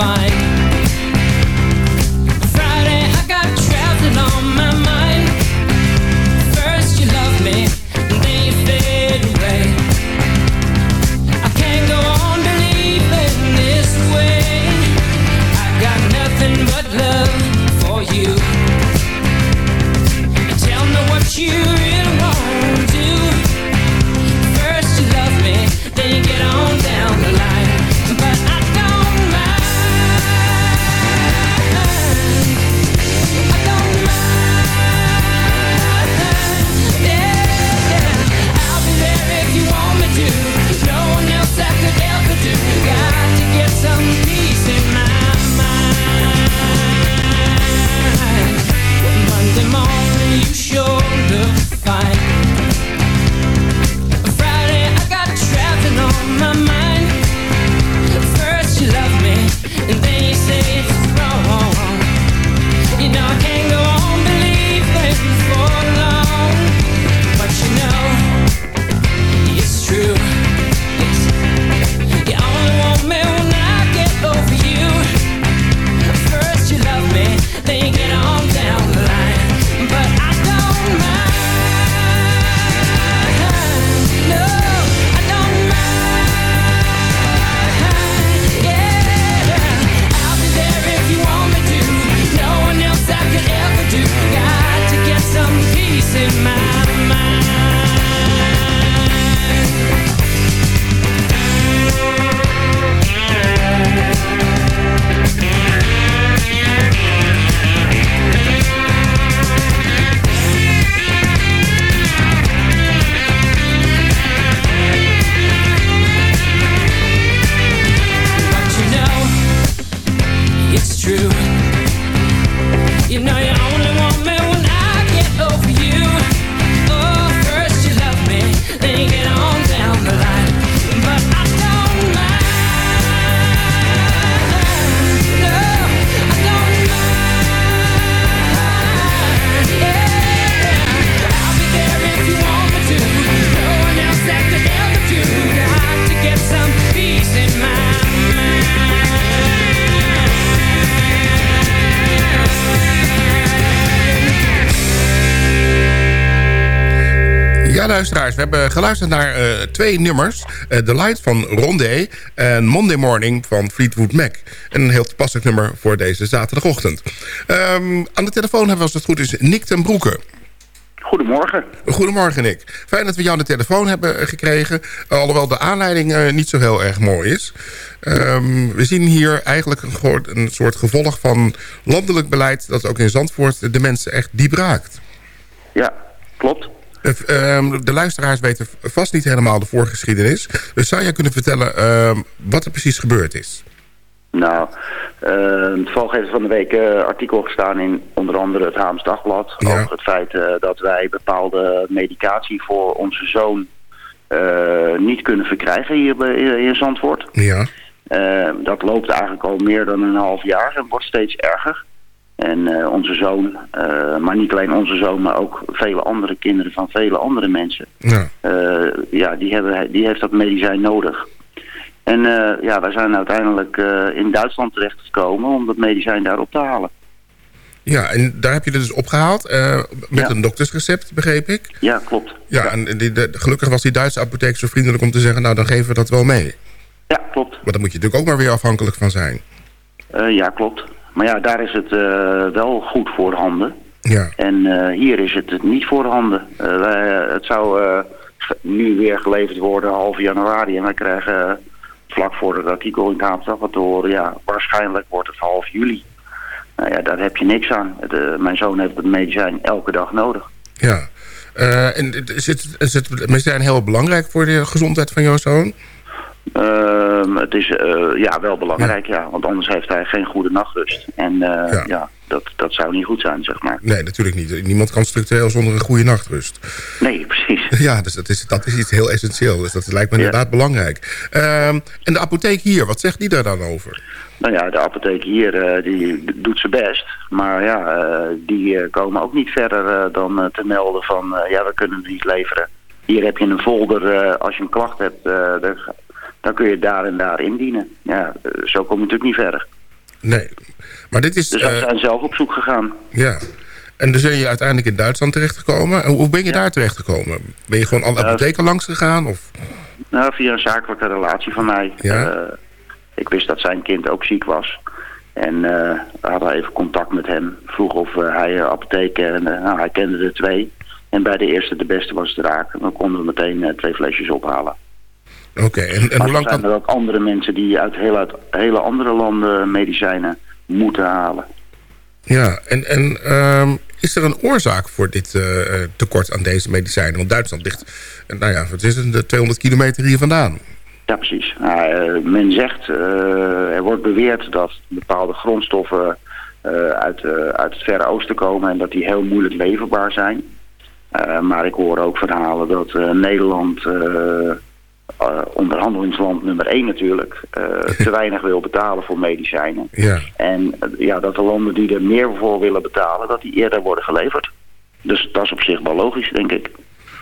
fine We hebben geluisterd naar eh, twee nummers. Uh, The Light van Rondé en Monday Morning van Fleetwood Mac. Een heel toepasselijk nummer voor deze zaterdagochtend. Um, aan de telefoon hebben we als het goed is Nick ten Broeke. Goedemorgen. Goedemorgen Nick. Fijn dat we jou aan de telefoon hebben eh, gekregen. Alhoewel de aanleiding niet zo heel erg mooi is. Ehm, we zien hier eigenlijk een, een, soort gevolg van landelijk beleid... dat ook in Zandvoort de mensen echt diep raakt. Ja, klopt. Ehm, de luisteraars weten vast niet helemaal de voorgeschiedenis. Dus zou jij kunnen vertellen ehm, wat er precies gebeurd is? Nou, uh, het volgende van de week uh, artikel gestaan in onder andere het Haams Dagblad... Over het feit eh, dat wij bepaalde medicatie voor onze zoon eh, niet kunnen verkrijgen hier in Zandvoort. Ja. dat loopt eigenlijk al meer dan een half jaar en wordt steeds erger. En eh, onze zoon, eh, maar niet alleen onze zoon, maar ook vele andere kinderen van vele andere mensen. Ja, eh, ja die, hebben, die heeft dat medicijn nodig. En ja, wij zijn uiteindelijk in Duitsland terechtgekomen om dat medicijn daar op te halen. Ja, en daar heb je het dus opgehaald. Met een doktersrecept, begreep ik. Ja, klopt. Ja, en die, gelukkig was die Duitse apotheek zo vriendelijk om te zeggen... nou, dan geven we dat wel mee. Ja, klopt. Maar dan moet je natuurlijk ook maar weer afhankelijk van zijn. Ja, klopt. Maar ja, daar is het eh, wel goed voorhanden. Ja. En eh, hier is het niet voorhanden. Eh wij, het zou nu weer geleverd worden half januari. En wij krijgen vlak voor het artikel in het Haamstad wat te horen... ja, waarschijnlijk wordt het half juli. Nou ja, daar heb je niks aan. Mijn zoon heeft het medicijn elke dag nodig. Ja. En is het, is het medicijn heel belangrijk voor de gezondheid van jouw zoon? Ehm, het is eh, ja, wel belangrijk, ja. Want anders heeft hij geen goede nachtrust. En eh, ja, dat, dat zou niet goed zijn, zeg maar. Nee, natuurlijk niet. Niemand kan structureel zonder een goede nachtrust. Nee, precies. Ja, dus dat is, dat is iets heel essentieel. Dus dat lijkt me inderdaad belangrijk. Ehm, en de apotheek hier, wat zegt die daar dan over? Nou ja, de apotheek hier eh, die doet zijn best. Maar ja, die komen ook niet verder dan te melden van... ja, we kunnen het niet leveren. Hier heb je een folder, als je een klacht hebt, dan, dan kun je daar en daar indienen. Ja, eh, zo kom je natuurlijk niet verder. Nee. Maar dit is... Dus wij eh, zijn zelf op zoek gegaan. Ja. En dus ben je uiteindelijk in Duitsland terechtgekomen. En Hoe ben je daar terechtgekomen? Ben je gewoon alle apotheken langs gegaan? Of? Nou, via een zakelijke relatie van mij. Ja? Eh, ik wist dat zijn kind ook ziek was. En we hadden even contact met hem. Vroeg of hij uh, apotheek kende. Nou, hij kende er twee. En bij de eerste de beste was het raak. Dan konden we meteen twee flesjes ophalen. Oké, en, en maar hoe lang zijn kan... er ook andere mensen die uit, heel uit hele andere landen medicijnen moeten halen. Ja, en, en ehm, is er een oorzaak voor dit eh, eh, tekort aan deze medicijnen? Want Duitsland ligt, eh, nou ja, wat is het, de 200 kilometer hier vandaan. Ja, precies. Nou, men zegt, er wordt beweerd dat bepaalde grondstoffen uit, uit het Verre Oosten komen en dat die heel moeilijk leverbaar zijn. Maar ik hoor ook verhalen dat Nederland, eh, onderhandelingsland nummer 1 natuurlijk, eh, te weinig wil betalen voor medicijnen. Ja. En eh, ja, dat de landen die er meer voor willen betalen, dat die eerder worden geleverd. Dus dat is op zich wel logisch, denk ik.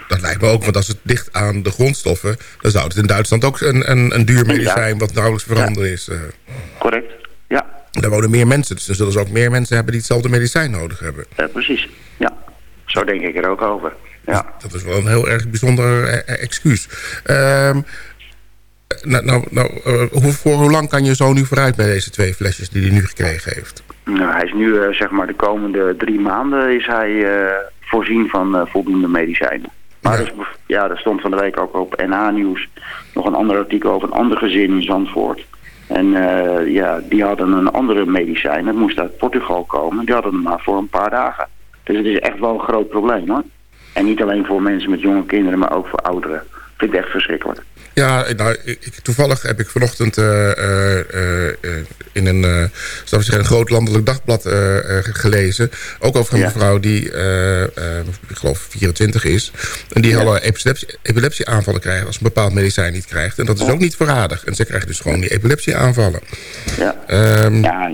Dat lijkt me ook, want als het ligt aan de grondstoffen... dan zou het in Duitsland ook een, een, een duur medicijn... wat nauwelijks veranderen is. Correct, ja. Daar wonen meer mensen, dus dan zullen ze ook meer mensen hebben... die hetzelfde medicijn nodig hebben. Ja, precies. Ja, zo denk ik er ook over. Ja. Dat is wel een heel erg bijzonder eh, eh, excuus. Ehm, nou, nou, nou, eh, hoe, voor hoe lang kan je zo nu vooruit bij deze twee flesjes die hij nu gekregen heeft? Nou, hij is nu, eh, zeg maar, de komende drie maanden is hij eh, voorzien van eh, voldoende medicijnen. Maar ja. ja, er stond van de week ook op NH-nieuws nog een ander artikel over een ander gezin in Zandvoort. En eh, ja, die hadden een andere medicijn. Het moest uit Portugal komen. Die hadden hem maar voor een paar dagen. Dus het is echt wel een groot probleem hoor. En niet alleen voor mensen met jonge kinderen, maar ook voor ouderen. Ik vind het echt verschrikkelijk. Ja, nou, ik, toevallig heb ik vanochtend uh, uh, uh, in een, uh, zeggen, een groot landelijk dagblad gelezen. Ook over een ja. mevrouw die, ik geloof, 24 is. En die ja. alle epilepsie, epilepsieaanvallen krijgt als een bepaald medicijn niet krijgt. En dat is ja. ook niet voorradig. En ze krijgt dus gewoon die epilepsieaanvallen. Ja, um, ja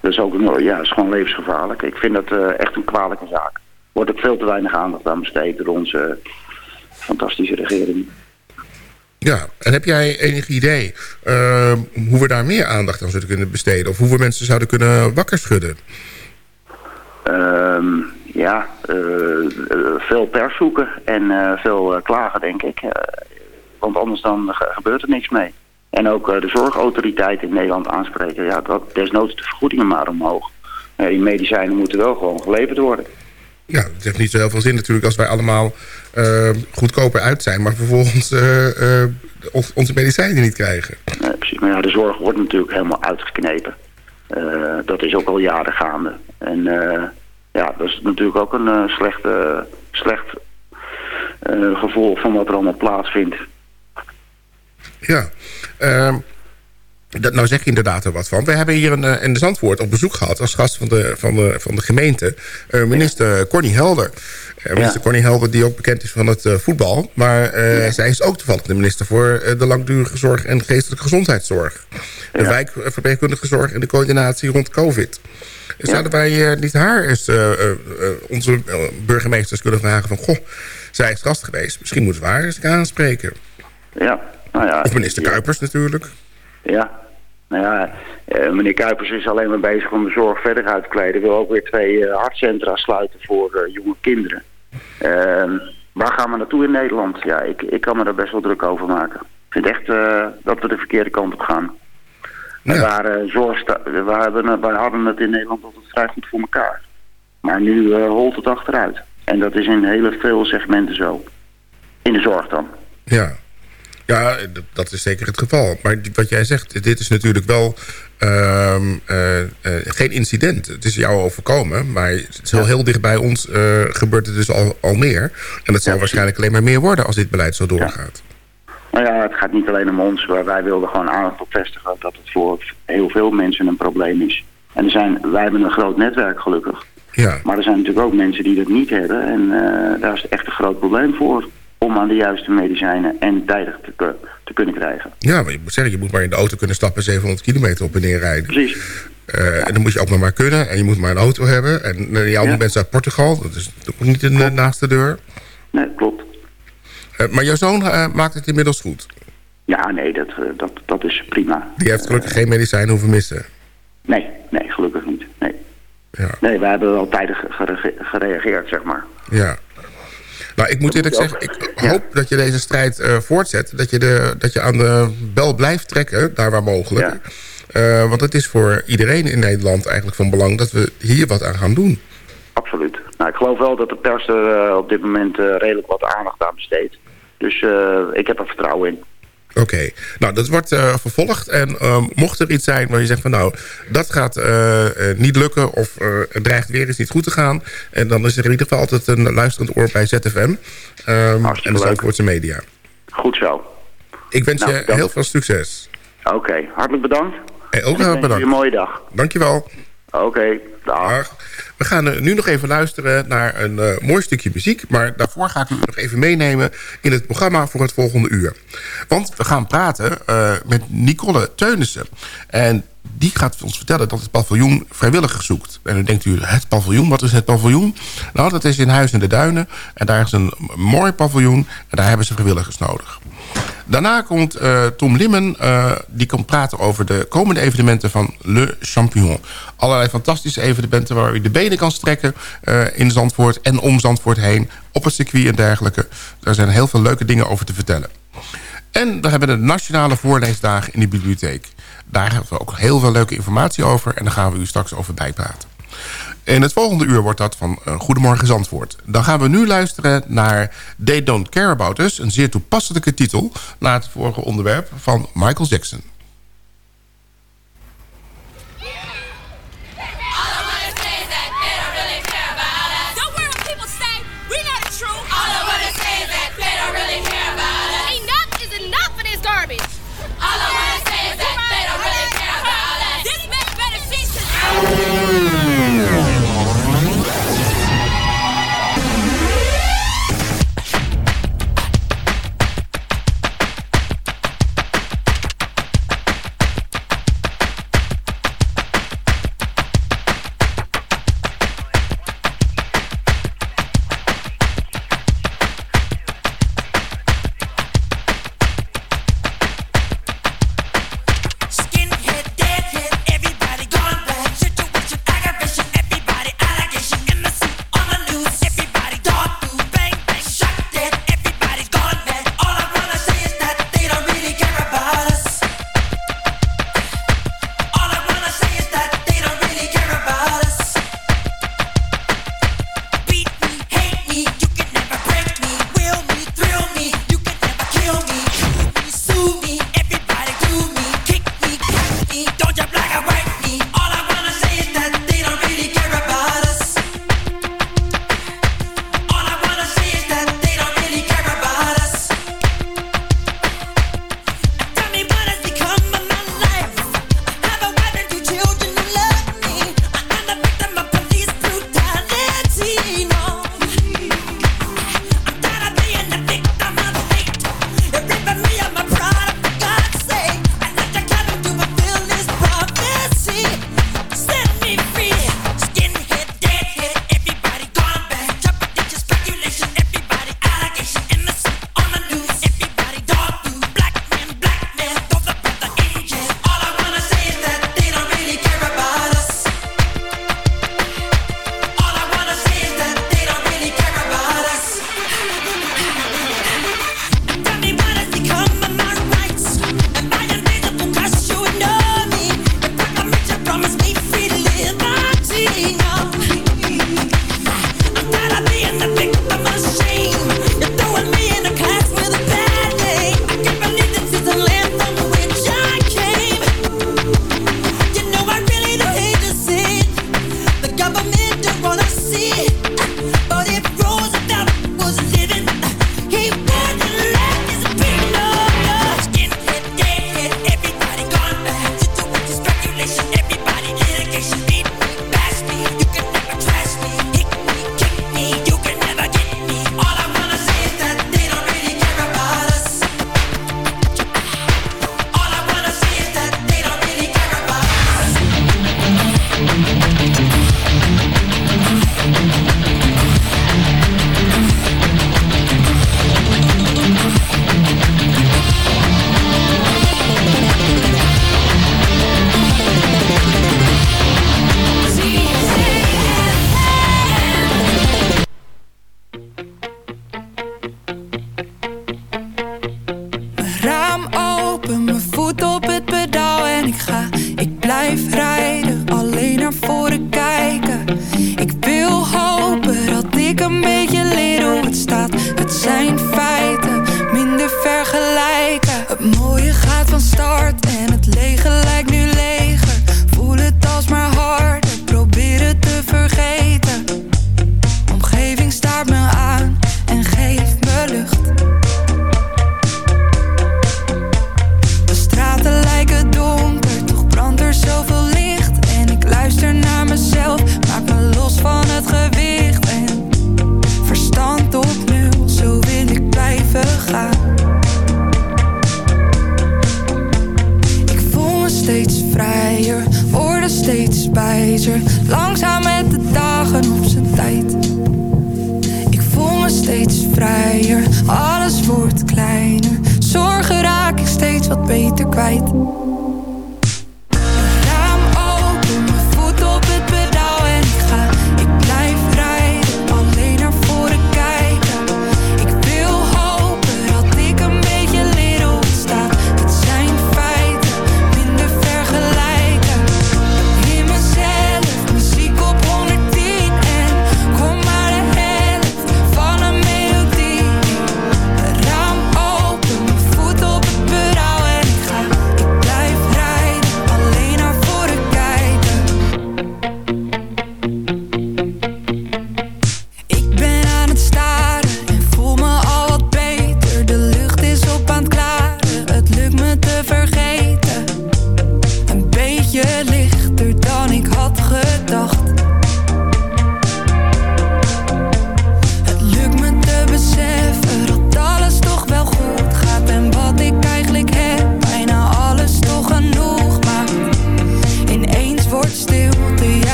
dat is ook ja, is gewoon levensgevaarlijk. Ik vind dat echt een kwalijke zaak. Wordt ook veel te weinig aandacht aan besteed door onze fantastische regering. Ja, en heb jij enig idee uh, hoe we daar meer aandacht aan zouden kunnen besteden? Of hoe we mensen zouden kunnen wakker schudden? Um, ja, uh, veel pers zoeken en uh, veel klagen, denk ik. want anders dan gebeurt er niks mee. En ook de zorgautoriteit in Nederland aanspreken. Ja, dat desnoods de vergoedingen maar omhoog. die medicijnen moeten wel gewoon geleverd worden. Ja, het heeft niet zo heel veel zin natuurlijk als wij allemaal uh, goedkoper uit zijn... maar vervolgens uh, uh, onze medicijnen niet krijgen. Nee, precies. Maar ja, de zorg wordt natuurlijk helemaal uitgeknepen. dat is ook al jaren gaande. En ja, dat is natuurlijk ook een slechte, slecht gevolg van wat er allemaal plaatsvindt. Ja, ehm, dat, nou zeg je inderdaad er wat van. We hebben hier een, in de Zandvoort op bezoek gehad... als gast van de, van de, van de gemeente, uh, minister ja. Corny Helder. Uh, minister ja. Corny Helder die ook bekend is van het voetbal. Maar ja. zij is ook toevallig de minister voor de langdurige zorg... en geestelijke gezondheidszorg. De wijkverpleegkundige zorg en de coördinatie rond COVID. Zouden wij niet haar eens onze burgemeesters kunnen vragen van... goh, zij is gast geweest. Misschien moeten we haar eens aanspreken. Ja, nou ja. Of minister Kuipers natuurlijk. Ja, nou ja, eh, meneer Kuipers is alleen maar bezig om de zorg verder uit te kleden. Wil ook weer twee eh, hartcentra sluiten voor eh, jonge kinderen. Ehm, waar gaan we naartoe in Nederland? Ja, ik, ik kan me daar best wel druk over maken. Ik vind echt dat we de verkeerde kant op gaan. We, waren zorgsta- we, hebben, we hadden het in Nederland altijd vrij goed voor elkaar. Maar nu holt het achteruit. En dat is in hele veel segmenten zo. In de zorg dan. Ja. Ja, dat is zeker het geval. Maar wat jij zegt, dit is natuurlijk wel ehm, eh, eh, geen incident. Het is jou overkomen, maar het is wel heel dicht bij ons eh, gebeurt het dus al, al meer. En dat zal waarschijnlijk alleen maar meer worden als dit beleid zo doorgaat. Nou ja, het gaat niet alleen om ons. maar Wij wilden gewoon aandacht op vestigen dat het voor heel veel mensen een probleem is. En er zijn, wij hebben een groot netwerk gelukkig. Ja. Maar er zijn natuurlijk ook mensen die dat niet hebben. En daar is het echt een groot probleem voor. Om aan de juiste medicijnen en tijdig te, te kunnen krijgen. Ja, maar je moet zeggen, je moet maar in de auto kunnen stappen... 700 kilometer op en neer rijden. Precies. Eh, en dan moet je ook maar maar kunnen. En je moet maar een auto hebben. En uh, jouw Ja. mensen uit Portugal. Dat is ook niet in de naaste deur. Nee, klopt. Eh, maar jouw zoon eh, maakt het inmiddels goed. Ja, nee, dat, eh, dat, dat is prima. Die heeft gelukkig geen medicijn hoeven missen. Nee, nee, gelukkig niet. Nee, Ja. nee wij hebben wel tijdig gere- gereageerd, zeg maar. Ja. Nou, ik moet eerlijk zeggen, ik hoop dat je deze strijd eh, voortzet. Dat je, de, dat je aan de bel blijft trekken, daar waar mogelijk. Eh, want het is voor iedereen in Nederland eigenlijk van belang... dat we hier wat aan gaan doen. Absoluut. Nou, ik geloof wel dat de pers er eh, op dit moment redelijk wat aandacht aan besteedt. Dus ik heb er vertrouwen in. Oké, nou dat wordt eh, vervolgd. En ehm, mocht er iets zijn waar je zegt van nou, dat gaat eh, eh, niet lukken... of het dreigt weer eens niet goed te gaan... en dan is er in ieder geval altijd een luisterend oor bij ZFM. ehm, en de Zandvoortse media. Goed zo. Ik wens Nou, je bedankt. heel veel succes. Oké, hartelijk bedankt. Ook En heel wens bedankt. een mooie dag. Dankjewel. Oké, We gaan eh, nu nog even luisteren naar een eh, mooi stukje muziek. Maar daarvoor ga ik u nog even meenemen in het programma voor het volgende uur. Want we gaan praten eh, met Nicole Teunissen. En die gaat ons vertellen dat het paviljoen vrijwilligers zoekt. En dan denkt u, het paviljoen, wat is het paviljoen? Nou, dat is in Huis in de Duinen. En daar is een mooi paviljoen. En daar hebben ze vrijwilligers nodig. Daarna komt Tom Limmen, die komt praten over de komende evenementen van Le Champion. Allerlei fantastische evenementen waar u de benen kan strekken eh, in Zandvoort en om Zandvoort heen, op het circuit en dergelijke. Daar zijn heel veel leuke dingen over te vertellen. En dan hebben we de nationale voorleesdagen in de bibliotheek. Daar hebben we ook heel veel leuke informatie over en daar gaan we u straks over bijpraten. In het volgende uur wordt dat van uh, Goedemorgen Zandvoort. Dan gaan we nu luisteren naar They Don't Care About Us. Een zeer toepasselijke titel na het vorige onderwerp van Michael Jackson.